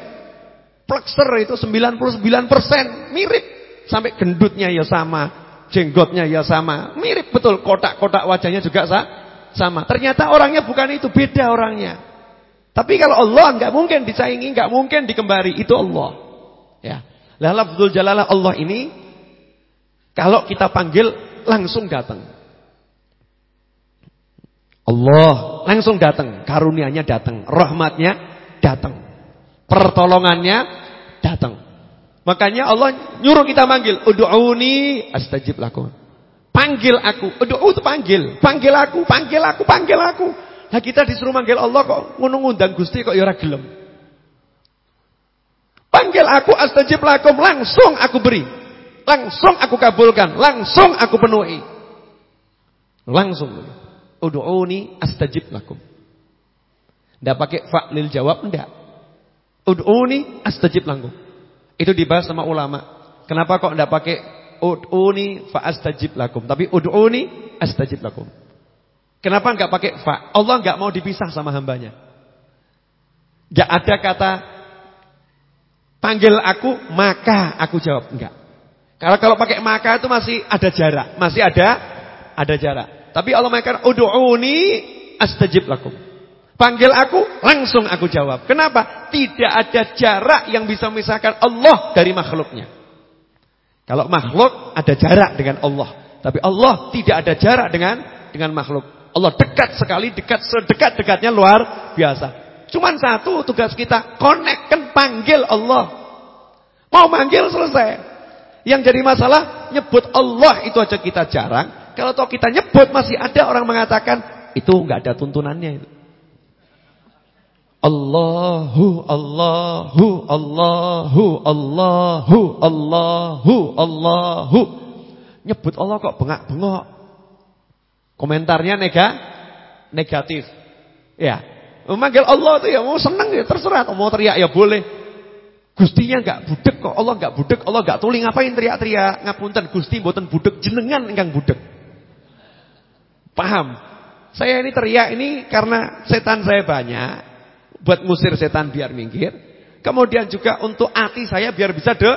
Plekser itu 99% mirip. Sampai gendutnya ya sama, jenggotnya ya sama. Mirip betul kotak-kotak wajahnya juga sama. Ternyata orangnya bukan itu, beda orangnya. Tapi kalau Allah nggak mungkin disaingi, nggak mungkin dikembari, itu Allah. Ya. Lah lafzul jalalah Allah ini kalau kita panggil langsung datang. Allah langsung datang, karunianya datang, rahmatnya datang, pertolongannya datang. Makanya Allah nyuruh kita manggil, ud'uni astajib lakum. Panggil aku, ud'u itu panggil, panggil aku, panggil aku, panggil aku. Nah kita disuruh manggil Allah kok ngono ngundang Gusti kok ya ora gelem. Panggil aku astajib lakum, langsung aku beri. Langsung aku kabulkan, langsung aku penuhi. Langsung. Ud'uni astajib lakum. Enggak pakai fa'lil jawab enggak. Ud'uni astajib lakum. Itu dibahas sama ulama. Kenapa kok enggak pakai ud'uni fa astajib lakum, tapi ud'uni astajib lakum. Kenapa enggak pakai fa? Allah enggak mau dipisah sama hambanya. Enggak ada kata panggil aku maka aku jawab enggak. Kalau kalau pakai maka itu masih ada jarak, masih ada ada jarak. Tapi Allah mengatakan ud'uni astajib lakum. Panggil aku, langsung aku jawab. Kenapa? Tidak ada jarak yang bisa memisahkan Allah dari makhluknya. Kalau makhluk ada jarak dengan Allah, tapi Allah tidak ada jarak dengan dengan makhluk. Allah dekat sekali, dekat sedekat-dekatnya luar biasa. Cuman satu tugas kita, konekkan panggil Allah. Mau manggil selesai. Yang jadi masalah nyebut Allah itu aja kita jarang. Kalau toh kita nyebut masih ada orang mengatakan itu nggak ada tuntunannya itu. Allahu Allahu Allahu Allahu Allahu Allahu nyebut Allah kok bengak-bengok. Komentarnya nega negatif. Ya. Memanggil Allah itu ya mau seneng ya terserah, mau teriak ya boleh. Gustinya enggak budek kok, Allah enggak budek, Allah enggak tuli ngapain teriak-teriak? Ngapunten Gusti mboten budek jenengan ingkang budek. Paham? Saya ini teriak ini karena setan saya banyak. Buat musir setan biar minggir. Kemudian juga untuk hati saya biar bisa de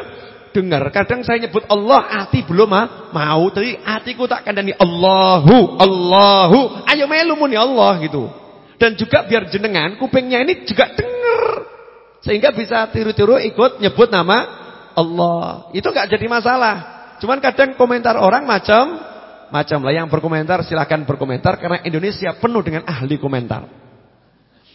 dengar. Kadang saya nyebut Allah, hati belum ha? mau. Tapi hatiku tak kandani Allahu, Allahu. Ayo melu muni Allah gitu. Dan juga biar jenengan kupingnya ini juga dengar. Sehingga bisa tiru-tiru ikut nyebut nama Allah. Itu enggak jadi masalah. Cuman kadang komentar orang macam macam lah yang berkomentar silahkan berkomentar karena Indonesia penuh dengan ahli komentar.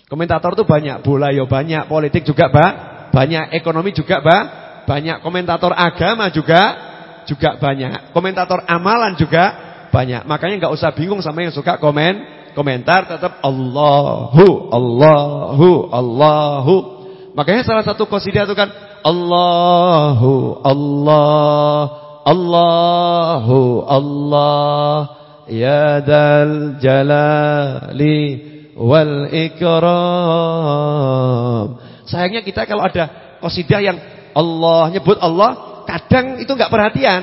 Komentator itu banyak, bola ya banyak, politik juga ba, banyak, ekonomi juga ba, banyak, komentator agama juga juga banyak, komentator amalan juga banyak. Makanya nggak usah bingung sama yang suka komen, komentar tetap Allahu, Allahu, Allahu. Makanya salah satu qasidah itu kan Allahu, Allah Allahu Allah Ya dal jalali wal ikram Sayangnya kita kalau ada qasidah yang Allah nyebut Allah Kadang itu enggak perhatian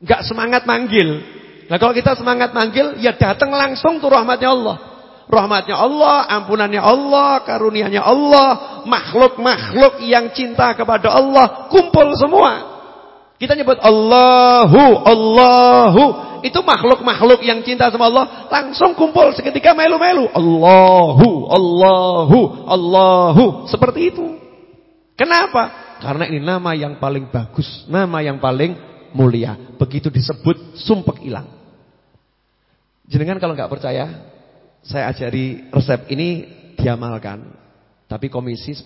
Enggak semangat manggil Nah kalau kita semangat manggil Ya datang langsung tuh rahmatnya Allah Rahmatnya Allah, ampunannya Allah, karunianya Allah Makhluk-makhluk yang cinta kepada Allah Kumpul semua kita nyebut Allahu, Allahu. Itu makhluk-makhluk yang cinta sama Allah langsung kumpul seketika melu-melu. Allahu, Allahu, Allahu. Seperti itu. Kenapa? Karena ini nama yang paling bagus, nama yang paling mulia. Begitu disebut sumpek hilang. Jenengan kalau nggak percaya, saya ajari resep ini diamalkan. Tapi komisi 10%.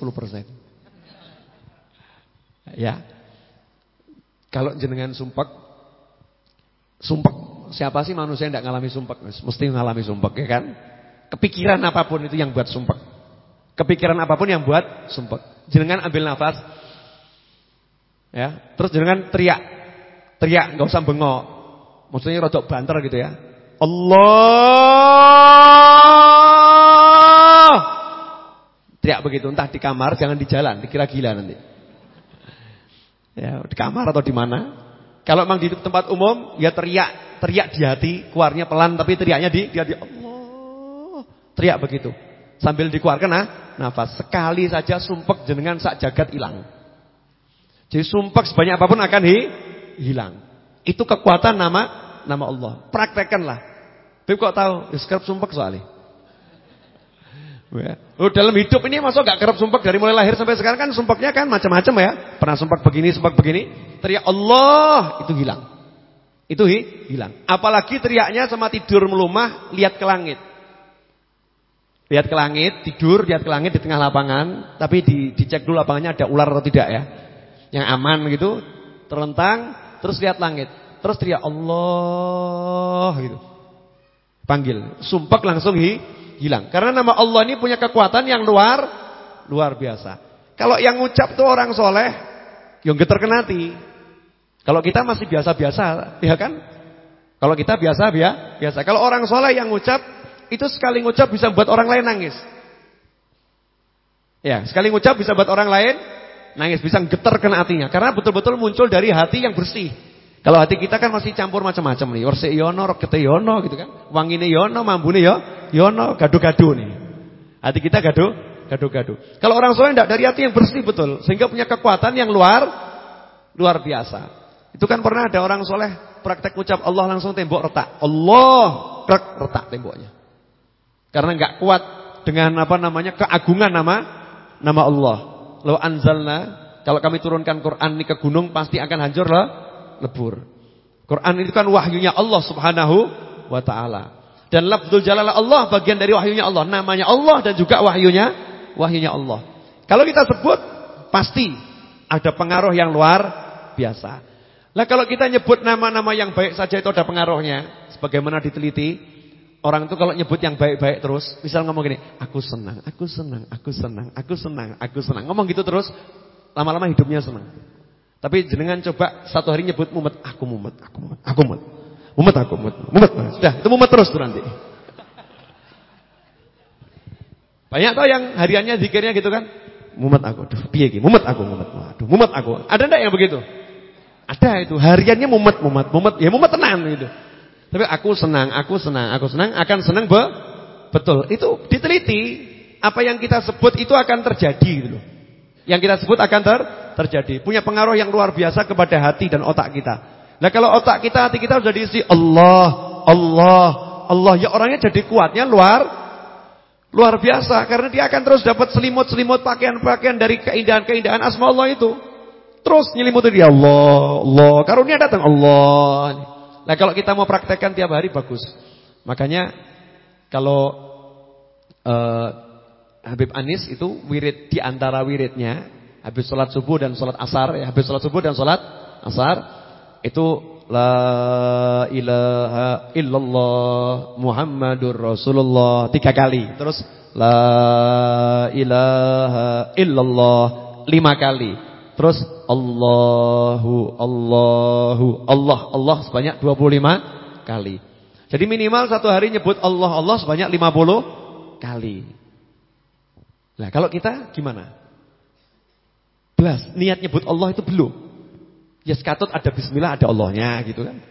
Ya. Kalau jenengan sumpek Sumpek Siapa sih manusia yang tidak ngalami sumpek Mesti ngalami sumpek ya kan Kepikiran apa pun itu yang buat sumpek Kepikiran apa pun yang buat sumpek Jenengan ambil nafas ya Terus jenengan teriak Teriak nggak usah bengok Maksudnya rodok banter gitu ya Allah Teriak begitu, entah di kamar, jangan di jalan, dikira gila nanti. Ya, di kamar atau di mana? Kalau memang di tempat umum, ya teriak, teriak di hati, keluarnya pelan tapi teriaknya di di hati. Allah. Teriak begitu. Sambil dikeluarkan nah, nafas. Sekali saja sumpek jenengan sak jagat hilang. Jadi sumpek sebanyak apa pun akan hi, hilang. Itu kekuatan nama nama Allah. Praktekkanlah. Tapi kok tahu? Ya kerap sumpek soalnya. Ya. Oh, dalam hidup ini masuk gak kerap sumpek dari mulai lahir sampai sekarang kan sumpeknya kan macam-macam ya. Pernah sumpek begini, sumpek begini, teriak Allah itu hilang. Itu hi, hilang. Apalagi teriaknya sama tidur melumah, lihat ke langit. Lihat ke langit, tidur, lihat ke langit di tengah lapangan, tapi di, dicek dulu lapangannya ada ular atau tidak ya. Yang aman gitu, terlentang, terus lihat langit. Terus teriak Allah gitu. Panggil, sumpek langsung hi, hilang. Karena nama Allah ini punya kekuatan yang luar luar biasa. Kalau yang ngucap tuh orang soleh, yang getar kenati. Kalau kita masih biasa-biasa, ya kan? Kalau kita biasa biasa. Kalau orang soleh yang ngucap, itu sekali ngucap bisa buat orang lain nangis. Ya, sekali ngucap bisa buat orang lain nangis, bisa getar kena hatinya. Karena betul-betul muncul dari hati yang bersih. Kalau hati kita kan masih campur macam-macam nih. Orse yono, rokete yono gitu kan. Wangine yono, mambune yo, yono, gaduh-gaduh nih. Hati kita gaduh, gaduh-gaduh. Kalau orang soleh tidak dari hati yang bersih betul, sehingga punya kekuatan yang luar luar biasa. Itu kan pernah ada orang soleh praktek ucap Allah langsung tembok retak. Allah krek retak temboknya. Karena nggak kuat dengan apa namanya keagungan nama nama Allah. Lo anzalna kalau kami turunkan Quran ini ke gunung pasti akan hancur lah lebur. Quran itu kan wahyunya Allah Subhanahu wa taala. Dan lafzul jalalah Allah bagian dari wahyunya Allah, namanya Allah dan juga wahyunya wahyunya Allah. Kalau kita sebut pasti ada pengaruh yang luar biasa. Lah kalau kita nyebut nama-nama yang baik saja itu ada pengaruhnya, sebagaimana diteliti Orang itu kalau nyebut yang baik-baik terus, misal ngomong gini, aku senang, aku senang, aku senang, aku senang, aku senang. Ngomong gitu terus, lama-lama hidupnya senang. Tapi jenengan coba satu hari nyebut mumet, aku mumet, aku mumet, aku mumet. Mumet aku, mumet, mumet. Sudah, itu mumet terus tuh nanti. Banyak tau yang hariannya zikirnya gitu kan? Mumet aku, duh piye? Mumet aku, mumet. Waduh, mumet aku. Ada enggak yang begitu? Ada itu, hariannya mumet, mumet, mumet. Ya mumet tenang gitu. Tapi aku senang, aku senang, aku senang, akan senang be betul. Itu diteliti, apa yang kita sebut itu akan terjadi gitu loh. Yang kita sebut akan ter terjadi. Punya pengaruh yang luar biasa kepada hati dan otak kita. Nah kalau otak kita, hati kita sudah diisi Allah, Allah, Allah. Ya orangnya jadi kuatnya luar luar biasa. Karena dia akan terus dapat selimut-selimut pakaian-pakaian dari keindahan-keindahan asma Allah itu. Terus nyelimuti dia Allah, Allah. Karunia datang Allah. Nah kalau kita mau praktekkan tiap hari bagus. Makanya kalau uh, Habib Anis itu wirid di antara wiridnya habis sholat subuh dan sholat asar ya habis sholat subuh dan sholat asar itu la ilaha illallah Muhammadur Rasulullah tiga kali terus la ilaha illallah lima kali terus Allahu Allahu Allah Allah sebanyak 25 kali jadi minimal satu hari nyebut Allah Allah sebanyak 50 kali Nah kalau kita gimana? Belas, niat nyebut Allah itu belum. Ya sekatut ada bismillah, ada Allahnya gitu kan.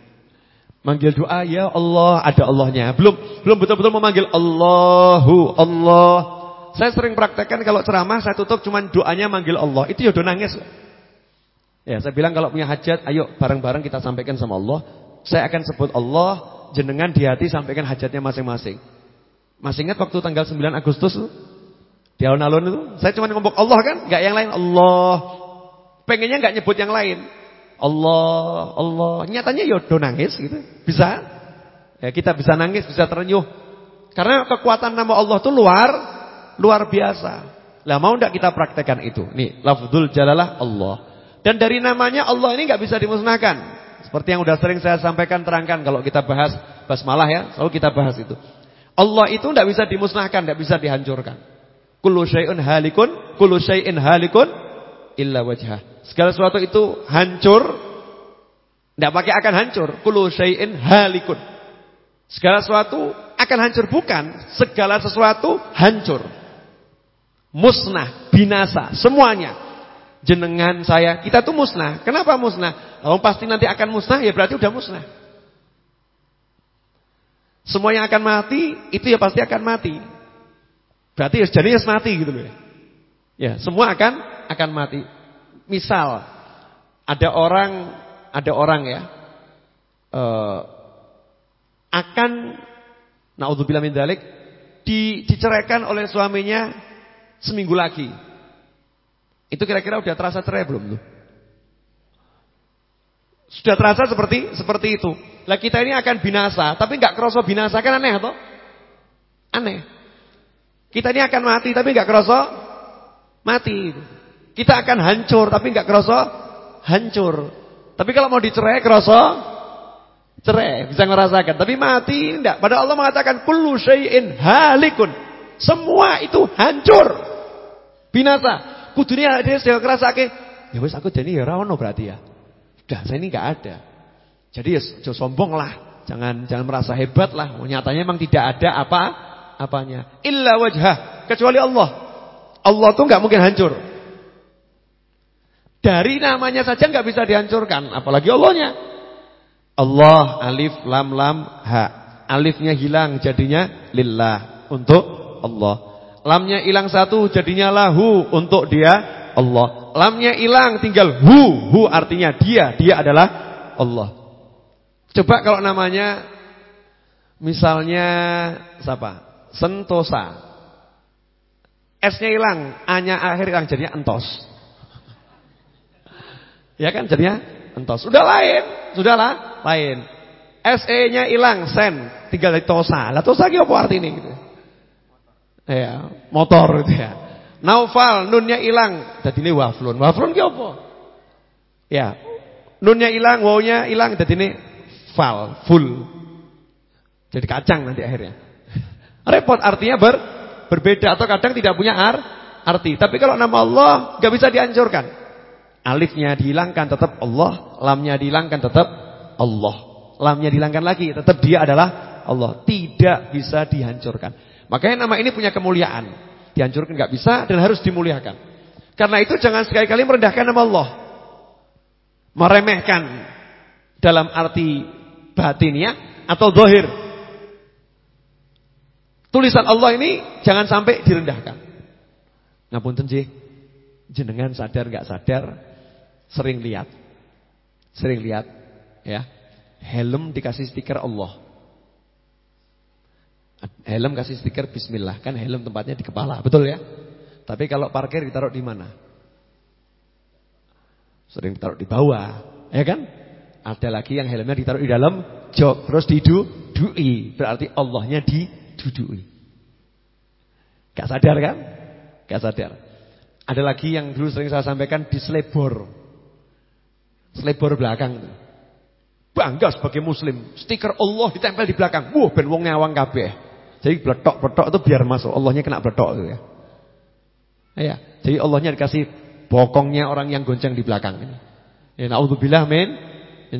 Manggil doa, ya Allah, ada Allahnya. Belum belum betul-betul memanggil Allahu, Allah. Saya sering praktekkan kalau ceramah saya tutup cuman doanya manggil Allah. Itu ya udah nangis. Ya, saya bilang kalau punya hajat, ayo bareng-bareng kita sampaikan sama Allah. Saya akan sebut Allah, jenengan di hati sampaikan hajatnya masing-masing. Masih ingat waktu tanggal 9 Agustus di alun-alun itu saya cuma ngomong Allah kan, nggak yang lain Allah. Pengennya nggak nyebut yang lain. Allah, Allah. Nyatanya ya nangis gitu. Bisa. Ya kita bisa nangis, bisa terenyuh. Karena kekuatan nama Allah itu luar luar biasa. Lah mau enggak kita praktekkan itu? Nih, lafzul jalalah Allah. Dan dari namanya Allah ini nggak bisa dimusnahkan. Seperti yang udah sering saya sampaikan terangkan kalau kita bahas basmalah ya, selalu kita bahas itu. Allah itu enggak bisa dimusnahkan, enggak bisa dihancurkan. Kullu syai'un halikun, kullu syai'in halikun illa wajhah. Segala sesuatu itu hancur, tidak pakai akan hancur. Kullu syai'in halikun. Segala sesuatu akan hancur bukan, segala sesuatu hancur. Musnah, binasa, semuanya. Jenengan saya, kita tuh musnah. Kenapa musnah? Kalau pasti nanti akan musnah, ya berarti udah musnah. Semua yang akan mati, itu ya pasti akan mati. Berarti ya jadi ya mati gitu loh ya. Ya, semua akan akan mati. Misal ada orang ada orang ya uh, akan naudzubillah min dzalik di, diceraikan oleh suaminya seminggu lagi. Itu kira-kira udah terasa cerai belum tuh? Sudah terasa seperti seperti itu. Lah kita ini akan binasa, tapi nggak kerasa binasa kan aneh atau? Aneh. Kita ini akan mati tapi nggak kerasa mati. Kita akan hancur tapi nggak kerasa hancur. Tapi kalau mau dicerai kerasa cerai, bisa ngerasakan. Tapi mati enggak. Padahal Allah mengatakan kullu syai'in halikun. Semua itu hancur. Binasa. Kudunya dia sudah ngrasake, ya wis aku jadi ya ora berarti ya. Sudah saya ini nggak ada. Jadi ya jangan sombong lah. Jangan jangan merasa hebat lah. Nyatanya memang tidak ada apa apanya. Illa wajah kecuali Allah. Allah tuh nggak mungkin hancur. Dari namanya saja nggak bisa dihancurkan, apalagi Allahnya. Allah alif lam lam ha. Alifnya hilang jadinya lillah untuk Allah. Lamnya hilang satu jadinya lahu untuk dia Allah. Lamnya hilang tinggal hu. Hu artinya dia, dia adalah Allah. Coba kalau namanya misalnya siapa? Sentosa. S-nya hilang, A-nya akhir hilang jadinya entos. Ya kan jadinya entos. Sudah lain, sudahlah lain. SE-nya hilang, sen, tinggal tosa. Lah tosa ki apa artine gitu. Ya, motor gitu ya. Naufal nunnya hilang, ini waflun. Waflun ki apa? Ya. Nunnya hilang, wawnya hilang, ini fal, full. Jadi kacang nanti akhirnya. Repot artinya ber, berbeda atau kadang tidak punya ar, arti. Tapi kalau nama Allah nggak bisa dihancurkan. Alifnya dihilangkan tetap Allah, lamnya dihilangkan tetap Allah. Lamnya dihilangkan lagi tetap dia adalah Allah. Tidak bisa dihancurkan. Makanya nama ini punya kemuliaan. Dihancurkan nggak bisa dan harus dimuliakan. Karena itu jangan sekali-kali merendahkan nama Allah. Meremehkan dalam arti batinnya atau dohir. Tulisan Allah ini jangan sampai direndahkan. Ngapun tenji, jenengan sadar nggak sadar, sering lihat, sering lihat, ya, helm dikasih stiker Allah. Helm kasih stiker Bismillah, kan helm tempatnya di kepala, betul ya? Tapi kalau parkir ditaruh di mana? Sering ditaruh di bawah, ya kan? Ada lagi yang helmnya ditaruh di dalam jok, terus didudui. Berarti Allahnya didudui. Gak sadar kan? Gak sadar. Ada lagi yang dulu sering saya sampaikan di selebor. Selebor belakang. Bangga sebagai muslim. Stiker Allah ditempel di belakang. Wah, ben wong ngawang kabeh. Jadi bletok-bletok itu biar masuk. Allahnya kena bletok itu ya. Ya, jadi Allahnya dikasih bokongnya orang yang gonceng di belakang ini. Ya, naudzubillah min min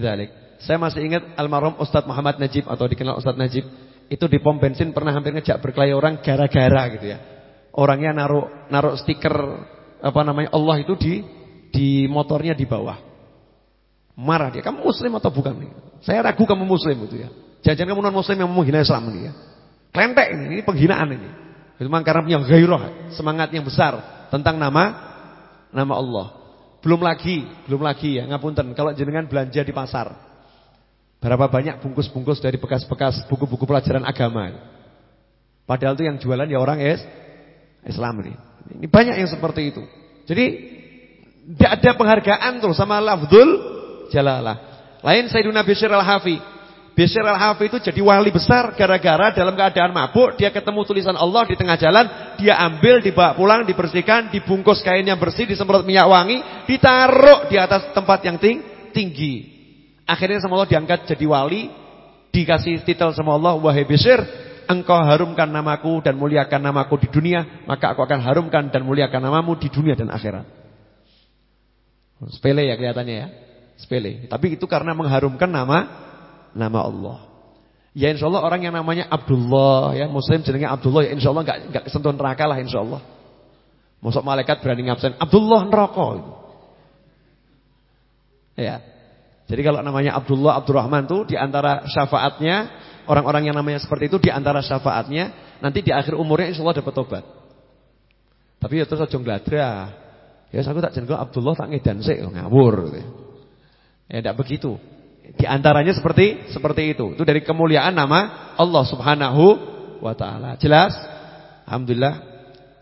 Saya masih ingat almarhum Ustadz Muhammad Najib atau dikenal Ustadz Najib itu di pom bensin pernah hampir ngejak berkelahi orang gara-gara gitu ya. Orangnya naruh naruh stiker apa namanya Allah itu di di motornya di bawah. Marah dia, "Kamu muslim atau bukan?" Saya ragu kamu muslim itu ya. Jangan-jangan kamu non muslim yang menghina Islam ini ya. Klentek ini, ini penghinaan ini. Memang karena punya gairah, semangat yang besar tentang nama nama Allah. Belum lagi, belum lagi ya, ngapunten kalau jenengan belanja di pasar. Berapa banyak bungkus-bungkus dari bekas-bekas buku-buku pelajaran agama. Padahal itu yang jualan ya orang es Islam ini. Ini banyak yang seperti itu. Jadi tidak ada penghargaan tuh sama lafzul jalalah. Lain Sayyidina Bishr al-Hafi. Bishr al-Hafi itu jadi wali besar gara-gara dalam keadaan mabuk dia ketemu tulisan Allah di tengah jalan, dia ambil, dibawa pulang, dibersihkan, dibungkus kain yang bersih, disemprot minyak wangi, ditaruh di atas tempat yang ting tinggi. Akhirnya sama Allah diangkat jadi wali, dikasih titel sama Allah, wahai Bishr, engkau harumkan namaku dan muliakan namaku di dunia, maka aku akan harumkan dan muliakan namamu di dunia dan akhirat. Sepele ya kelihatannya ya. Sepele. Tapi itu karena mengharumkan nama nama Allah. Ya insya Allah orang yang namanya Abdullah ya Muslim jenenge Abdullah ya insya Allah nggak nggak kesentuh neraka lah insya Allah. Mosok malaikat berani ngabsen Abdullah neraka. Ya. Jadi kalau namanya Abdullah Abdurrahman tuh di antara syafaatnya orang-orang yang namanya seperti itu di antara syafaatnya nanti di akhir umurnya insyaallah dapat tobat. Tapi ya terus aja ngladrah. Ya aku tak jeneng Abdullah tak ngedan sik ngawur. Ya tidak begitu. Di antaranya seperti seperti itu. Itu dari kemuliaan nama Allah Subhanahu wa taala. Jelas? Alhamdulillah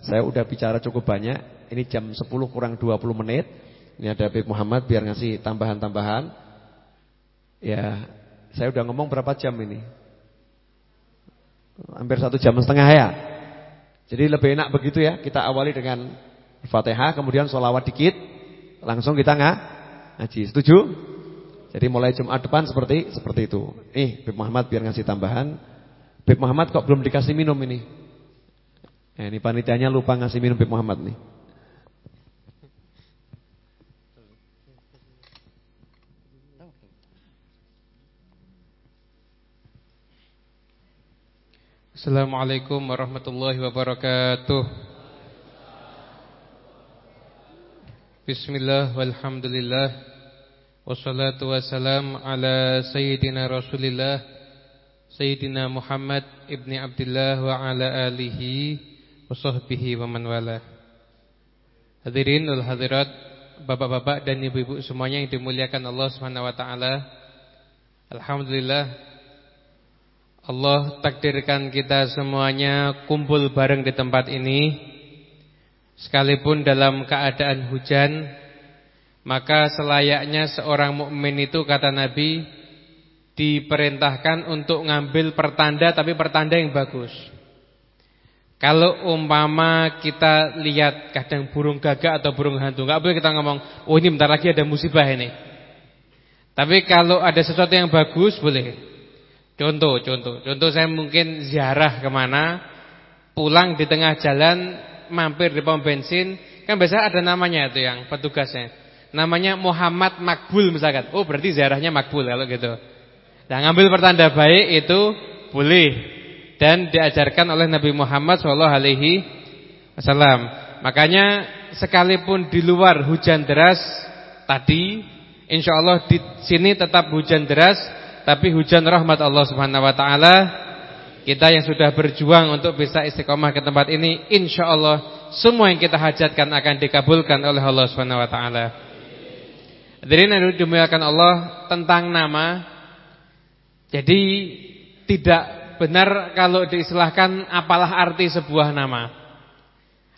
saya udah bicara cukup banyak. Ini jam 10 kurang 20 menit. Ini ada Habib Muhammad biar ngasih tambahan-tambahan. Ya, saya udah ngomong berapa jam ini? Hampir satu jam setengah ya. Jadi lebih enak begitu ya. Kita awali dengan Fatihah, kemudian sholawat dikit, langsung kita nggak ngaji. Setuju? Jadi mulai Jumat depan seperti seperti itu. Nih, Bib Muhammad biar ngasih tambahan. Bib Muhammad kok belum dikasih minum ini? Eh, ini panitianya lupa ngasih minum Bib Muhammad nih. Assalamualaikum warahmatullahi wabarakatuh Bismillah walhamdulillah Wassalatu wassalam ala Sayyidina Rasulillah Sayyidina Muhammad ibni Abdullah wa ala alihi Wa sahbihi wa man wala Hadirin wal hadirat Bapak-bapak dan ibu-ibu semuanya yang dimuliakan Allah ta'ala. Alhamdulillah Allah takdirkan kita semuanya kumpul bareng di tempat ini. Sekalipun dalam keadaan hujan Maka selayaknya seorang mukmin itu kata Nabi Diperintahkan untuk ngambil pertanda tapi pertanda yang bagus. Kalau umpama kita lihat kadang burung gagak atau burung hantu Gak boleh kita ngomong Oh ini bentar lagi ada musibah ini. Tapi kalau ada sesuatu yang bagus boleh. Contoh, contoh, contoh saya mungkin ziarah ke mana, pulang di tengah jalan, mampir di pom bensin, kan biasa ada namanya itu yang petugasnya. Namanya Muhammad Makbul misalkan. Oh berarti ziarahnya makbul kalau gitu. Nah ngambil pertanda baik itu boleh dan diajarkan oleh Nabi Muhammad Shallallahu Alaihi Wasallam. Makanya sekalipun di luar hujan deras tadi, insya Allah di sini tetap hujan deras tapi hujan rahmat Allah Subhanahu wa taala kita yang sudah berjuang untuk bisa istiqomah ke tempat ini insyaallah semua yang kita hajatkan akan dikabulkan oleh Allah Subhanahu wa taala. Hadirin yang dimuliakan Allah tentang nama jadi tidak benar kalau diistilahkan apalah arti sebuah nama.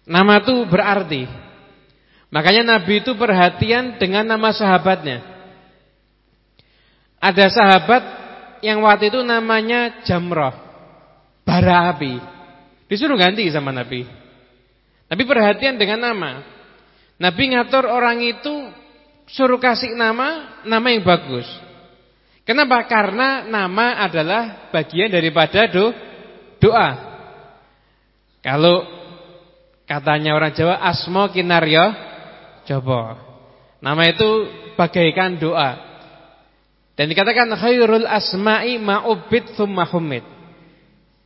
Nama itu berarti. Makanya Nabi itu perhatian dengan nama sahabatnya. Ada sahabat yang waktu itu namanya Jamrah, bara api. Disuruh ganti sama Nabi. Nabi perhatian dengan nama. Nabi ngatur orang itu suruh kasih nama, nama yang bagus. Kenapa? Karena nama adalah bagian daripada do, doa. Kalau katanya orang Jawa asmo kinaryo coba. Nama itu bagaikan doa. Dan dikatakan khairul asma'i ma'ubid thumma humid.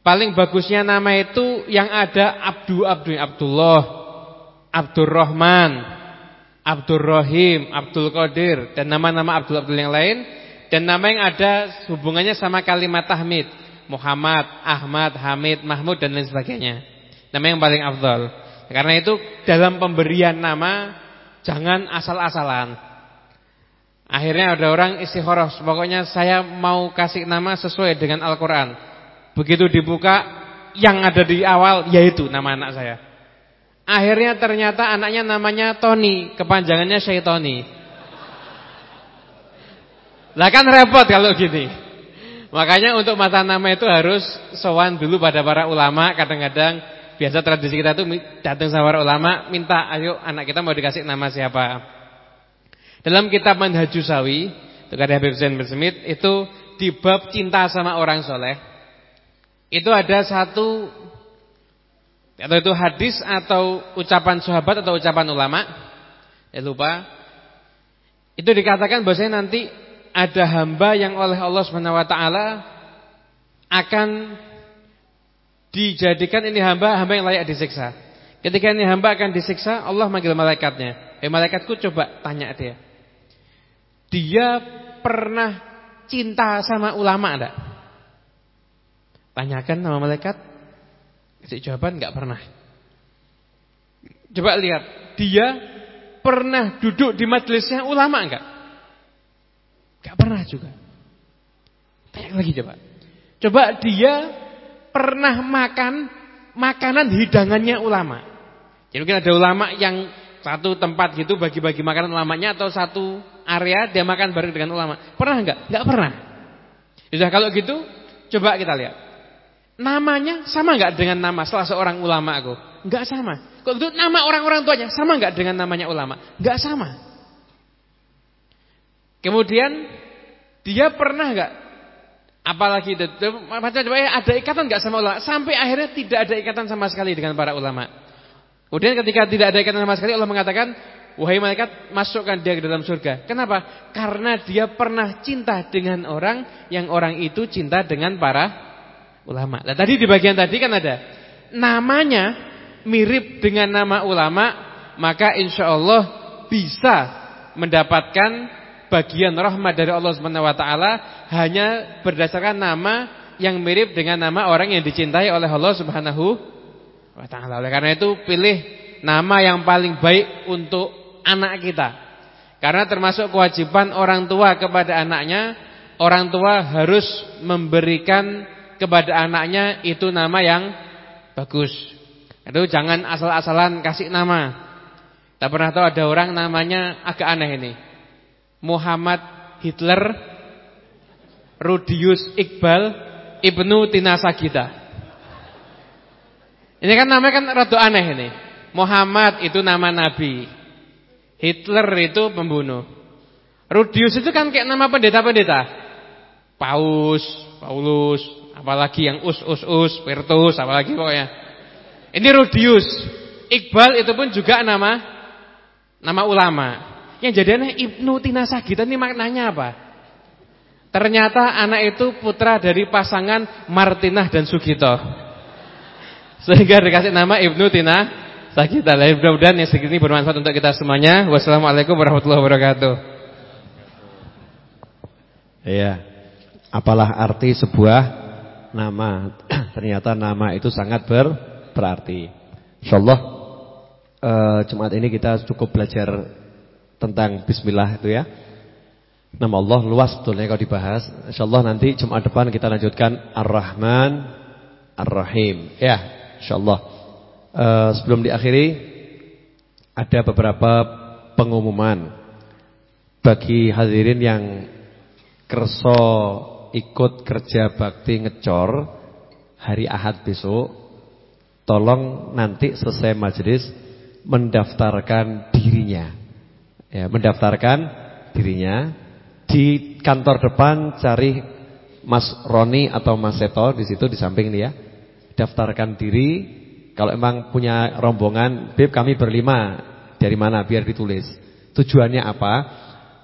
Paling bagusnya nama itu yang ada Abdu Abdu Abdullah, Abdurrahman, Abdurrahim, Abdul Qadir dan nama-nama Abdul Abdul yang lain dan nama yang ada hubungannya sama kalimat tahmid, Muhammad, Ahmad, Hamid, Mahmud dan lain sebagainya. Nama yang paling afdal. Karena itu dalam pemberian nama jangan asal-asalan. Akhirnya ada orang istikharah, pokoknya saya mau kasih nama sesuai dengan Al-Qur'an. Begitu dibuka yang ada di awal yaitu nama anak saya. Akhirnya ternyata anaknya namanya Tony, kepanjangannya Syaitoni. Lah kan repot kalau gini. Makanya untuk mata nama itu harus sowan dulu pada para ulama. Kadang-kadang biasa tradisi kita tuh datang sama para ulama minta ayo anak kita mau dikasih nama siapa. Dalam kitab Manhajus Sawi, itu kata Habib Zain bin itu di bab cinta sama orang soleh, itu ada satu atau itu hadis atau ucapan sahabat atau ucapan ulama, ya lupa. Itu dikatakan bahwasanya nanti ada hamba yang oleh Allah taala akan dijadikan ini hamba hamba yang layak disiksa. Ketika ini hamba akan disiksa, Allah manggil malaikatnya. Eh malaikatku coba tanya dia. Dia pernah cinta sama ulama enggak? Tanyakan sama malaikat. Kasih jawaban enggak pernah. Coba lihat, dia pernah duduk di majelisnya ulama enggak? Enggak pernah juga. Tanya lagi coba. Coba dia pernah makan makanan hidangannya ulama. Jadi mungkin ada ulama yang satu tempat gitu bagi-bagi makanan ulamanya atau satu area dia makan bareng dengan ulama. Pernah enggak? Enggak pernah. Sudah kalau gitu coba kita lihat. Namanya sama enggak dengan nama salah seorang ulama aku? Enggak sama. Kalau gitu nama orang-orang tuanya sama enggak dengan namanya ulama? Enggak sama. Kemudian dia pernah enggak apalagi itu ada ikatan enggak sama ulama? Sampai akhirnya tidak ada ikatan sama sekali dengan para ulama. Kemudian ketika tidak ada ikatan sama sekali Allah mengatakan, "Wahai malaikat, masukkan dia ke dalam surga." Kenapa? Karena dia pernah cinta dengan orang yang orang itu cinta dengan para ulama. Nah, tadi di bagian tadi kan ada namanya mirip dengan nama ulama, maka insya Allah bisa mendapatkan bagian rahmat dari Allah Subhanahu wa taala hanya berdasarkan nama yang mirip dengan nama orang yang dicintai oleh Allah Subhanahu wa taala. Oleh karena itu pilih nama yang paling baik untuk anak kita. Karena termasuk kewajiban orang tua kepada anaknya, orang tua harus memberikan kepada anaknya itu nama yang bagus. Itu jangan asal-asalan kasih nama. Tak pernah tahu ada orang namanya agak aneh ini. Muhammad Hitler Rudius Iqbal Ibnu Tinasagita. Ini kan namanya kan rada aneh ini. Muhammad itu nama nabi. Hitler itu pembunuh. Rudius itu kan kayak nama pendeta-pendeta. Paus, Paulus, apalagi yang us us us, Pertus, apalagi pokoknya. Ini Rudius. Iqbal itu pun juga nama nama ulama. Yang jadi aneh Ibnu Tinasagita ini maknanya apa? Ternyata anak itu putra dari pasangan Martinah dan Sugito. Sehingga dikasih nama Ibnu Tina Sakita. Mudah-mudahan yang segini bermanfaat untuk kita semuanya. Wassalamualaikum warahmatullahi wabarakatuh. Iya. Apalah arti sebuah nama? Ternyata nama itu sangat ber, berarti. Insyaallah uh, Jumat ini kita cukup belajar tentang bismillah itu ya. Nama Allah luas betulnya kalau dibahas. Insyaallah nanti Jumat depan kita lanjutkan Ar-Rahman Ar-Rahim. Ya, insyaallah. Uh, sebelum diakhiri ada beberapa pengumuman bagi hadirin yang kerso ikut kerja bakti ngecor hari Ahad besok tolong nanti selesai majelis mendaftarkan dirinya ya mendaftarkan dirinya di kantor depan cari Mas Roni atau Mas Seto di situ di samping nih ya daftarkan diri. Kalau emang punya rombongan, Beb kami berlima. Dari mana? Biar ditulis. Tujuannya apa?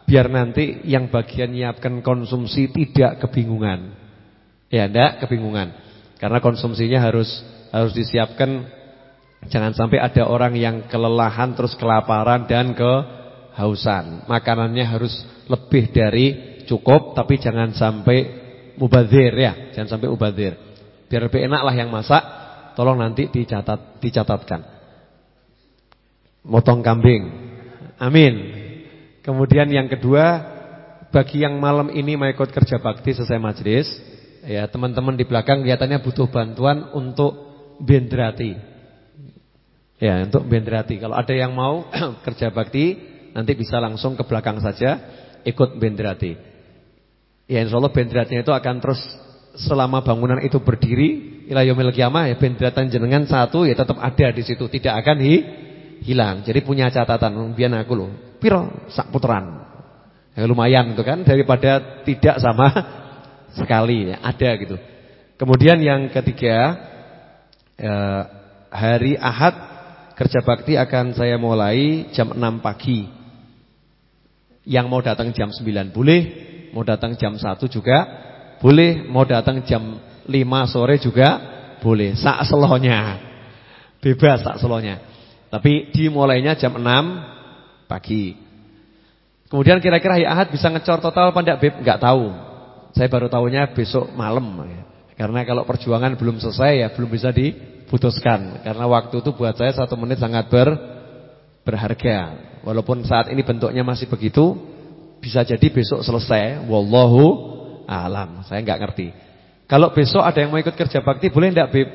Biar nanti yang bagian nyiapkan konsumsi tidak kebingungan. Ya, enggak kebingungan. Karena konsumsinya harus harus disiapkan jangan sampai ada orang yang kelelahan terus kelaparan dan kehausan. Makanannya harus lebih dari cukup tapi jangan sampai mubazir ya, jangan sampai mubazir. Biar lebih enak lah yang masak. Tolong nanti dicatat, dicatatkan. Motong kambing. Amin. Kemudian yang kedua, bagi yang malam ini mau ikut kerja bakti selesai majlis, ya teman-teman di belakang kelihatannya butuh bantuan untuk bendrati. Ya, untuk bendrati. Kalau ada yang mau kerja bakti, nanti bisa langsung ke belakang saja ikut bendrati. Ya insya Allah bendratinya itu akan terus selama bangunan itu berdiri ila yaumil kiamah ya benderatan jenengan satu ya tetap ada di situ, tidak akan hi, hilang. Jadi punya catatan biar aku loh. Piro sak putaran. Ya, lumayan itu kan daripada tidak sama sekali ya, ada gitu. Kemudian yang ketiga eh, hari Ahad kerja bakti akan saya mulai jam 6 pagi. Yang mau datang jam 9 boleh, mau datang jam 1 juga boleh mau datang jam 5 sore juga boleh. Sak selohnya. Bebas tak selonya. Tapi dimulainya jam 6 pagi. Kemudian kira-kira hari Ahad bisa ngecor total apa enggak, Beb? Enggak tahu. Saya baru tahunya besok malam ya. Karena kalau perjuangan belum selesai ya belum bisa diputuskan. Karena waktu itu buat saya satu menit sangat ber, berharga. Walaupun saat ini bentuknya masih begitu, bisa jadi besok selesai. Wallahu alam. Saya enggak ngerti. Kalau besok ada yang mau ikut kerja bakti boleh enggak, Beb?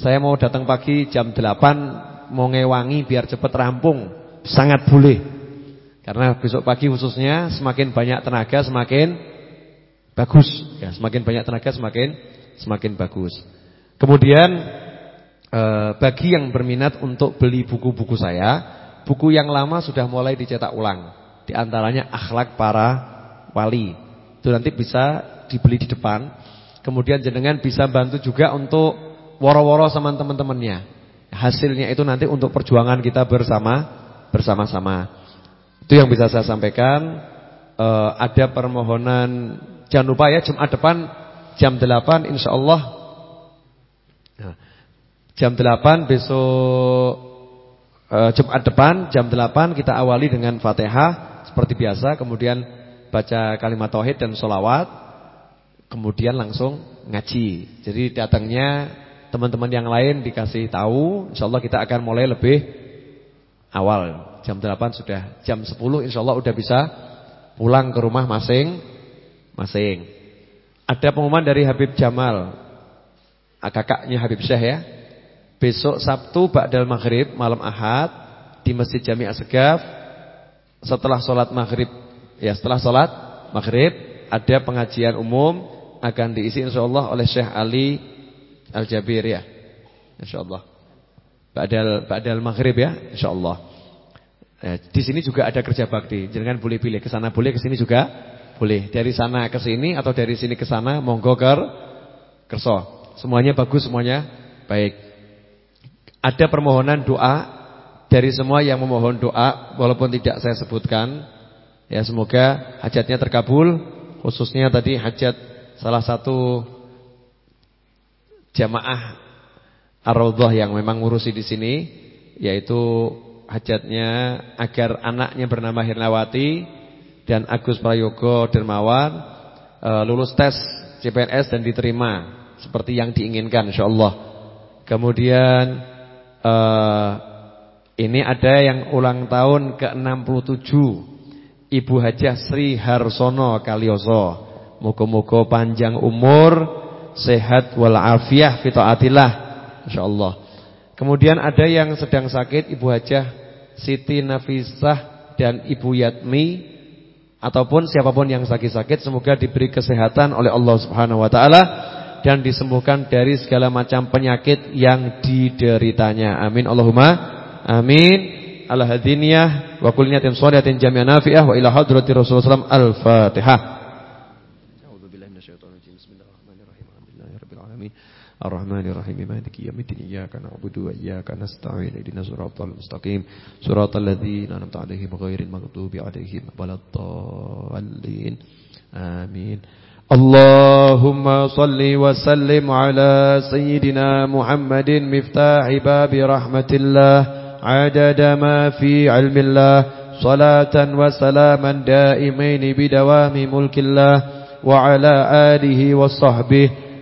Saya mau datang pagi jam 8 mau ngewangi biar cepat rampung. Sangat boleh. Karena besok pagi khususnya semakin banyak tenaga semakin bagus. Ya, semakin banyak tenaga semakin semakin bagus. Kemudian eh, bagi yang berminat untuk beli buku-buku saya, buku yang lama sudah mulai dicetak ulang. Di antaranya akhlak para wali. Itu nanti bisa dibeli di depan. Kemudian jenengan bisa bantu juga untuk woro-woro sama teman-temannya. Hasilnya itu nanti untuk perjuangan kita bersama bersama-sama. Itu yang bisa saya sampaikan. Uh, ada permohonan jangan lupa ya Jumat depan jam 8 insyaallah. Nah, jam 8 besok uh, Jumat depan jam 8 kita awali dengan Fatihah seperti biasa, kemudian baca kalimat tauhid dan solawat, kemudian langsung ngaji. Jadi datangnya teman-teman yang lain dikasih tahu, insyaallah kita akan mulai lebih awal. Jam 8 sudah, jam 10 insya Allah udah bisa pulang ke rumah masing-masing. Ada pengumuman dari Habib Jamal, ah, kakaknya Habib Syekh ya. Besok Sabtu Ba'dal Maghrib, malam Ahad di Masjid Jami Asgaf setelah sholat Maghrib, ya setelah sholat Maghrib ada pengajian umum akan diisi insya Allah oleh Syekh Ali Al-Jabir ya. Insya Allah. Ba'dal, Ba'dal Maghrib ya, insya Allah. Eh, di sini juga ada kerja bakti. Jangan boleh pilih ke sana boleh, ke sini juga boleh. Dari sana ke sini atau dari sini ke sana monggo ker kerso. Semuanya bagus, semuanya baik. Ada permohonan doa dari semua yang memohon doa walaupun tidak saya sebutkan. Ya semoga hajatnya terkabul, khususnya tadi hajat salah satu jamaah Ar-Raudhah yang memang ngurusi di sini yaitu hajatnya agar anaknya bernama Hirnawati dan Agus Prayogo Dermawan e, lulus tes CPNS dan diterima seperti yang diinginkan insyaallah. Kemudian e, ini ada yang ulang tahun ke-67 Ibu Hajah Sri Harsono Kalioso. Moga-moga panjang umur, sehat walafiah fitaatillah insyaallah. Kemudian ada yang sedang sakit Ibu Hajah Siti Nafisah dan Ibu Yatmi ataupun siapa pun yang sakit-sakit semoga diberi kesehatan oleh Allah Subhanahu wa taala dan disembuhkan dari segala macam penyakit yang dideritanya. Amin Allahumma amin. Al-hadiniyah wa kulli niyatin shalihatin jami'an nafi'ah wa ila hadrati Rasulullah sallallahu Al-Fatihah. الرحمن الرحيم مالك يوم الدين إياك نعبد وإياك نستعين اهدنا الصراط المستقيم صراط الذين أنعمت عليهم غير المغضوب عليهم ولا الضالين آمين اللهم صل وسلم على سيدنا محمد مفتاح باب رحمة الله عدد ما في علم الله صلاة وسلاما دائمين بدوام ملك الله وعلى آله وصحبه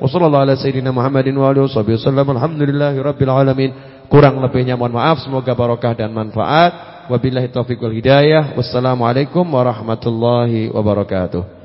Wassallallahu ala sayyidina Muhammadin wa alihi. Kurang lebihnya mohon maaf, semoga barokah dan manfaat. Wabillahi taufiq wal hidayah. Wassalamualaikum warahmatullahi wabarakatuh.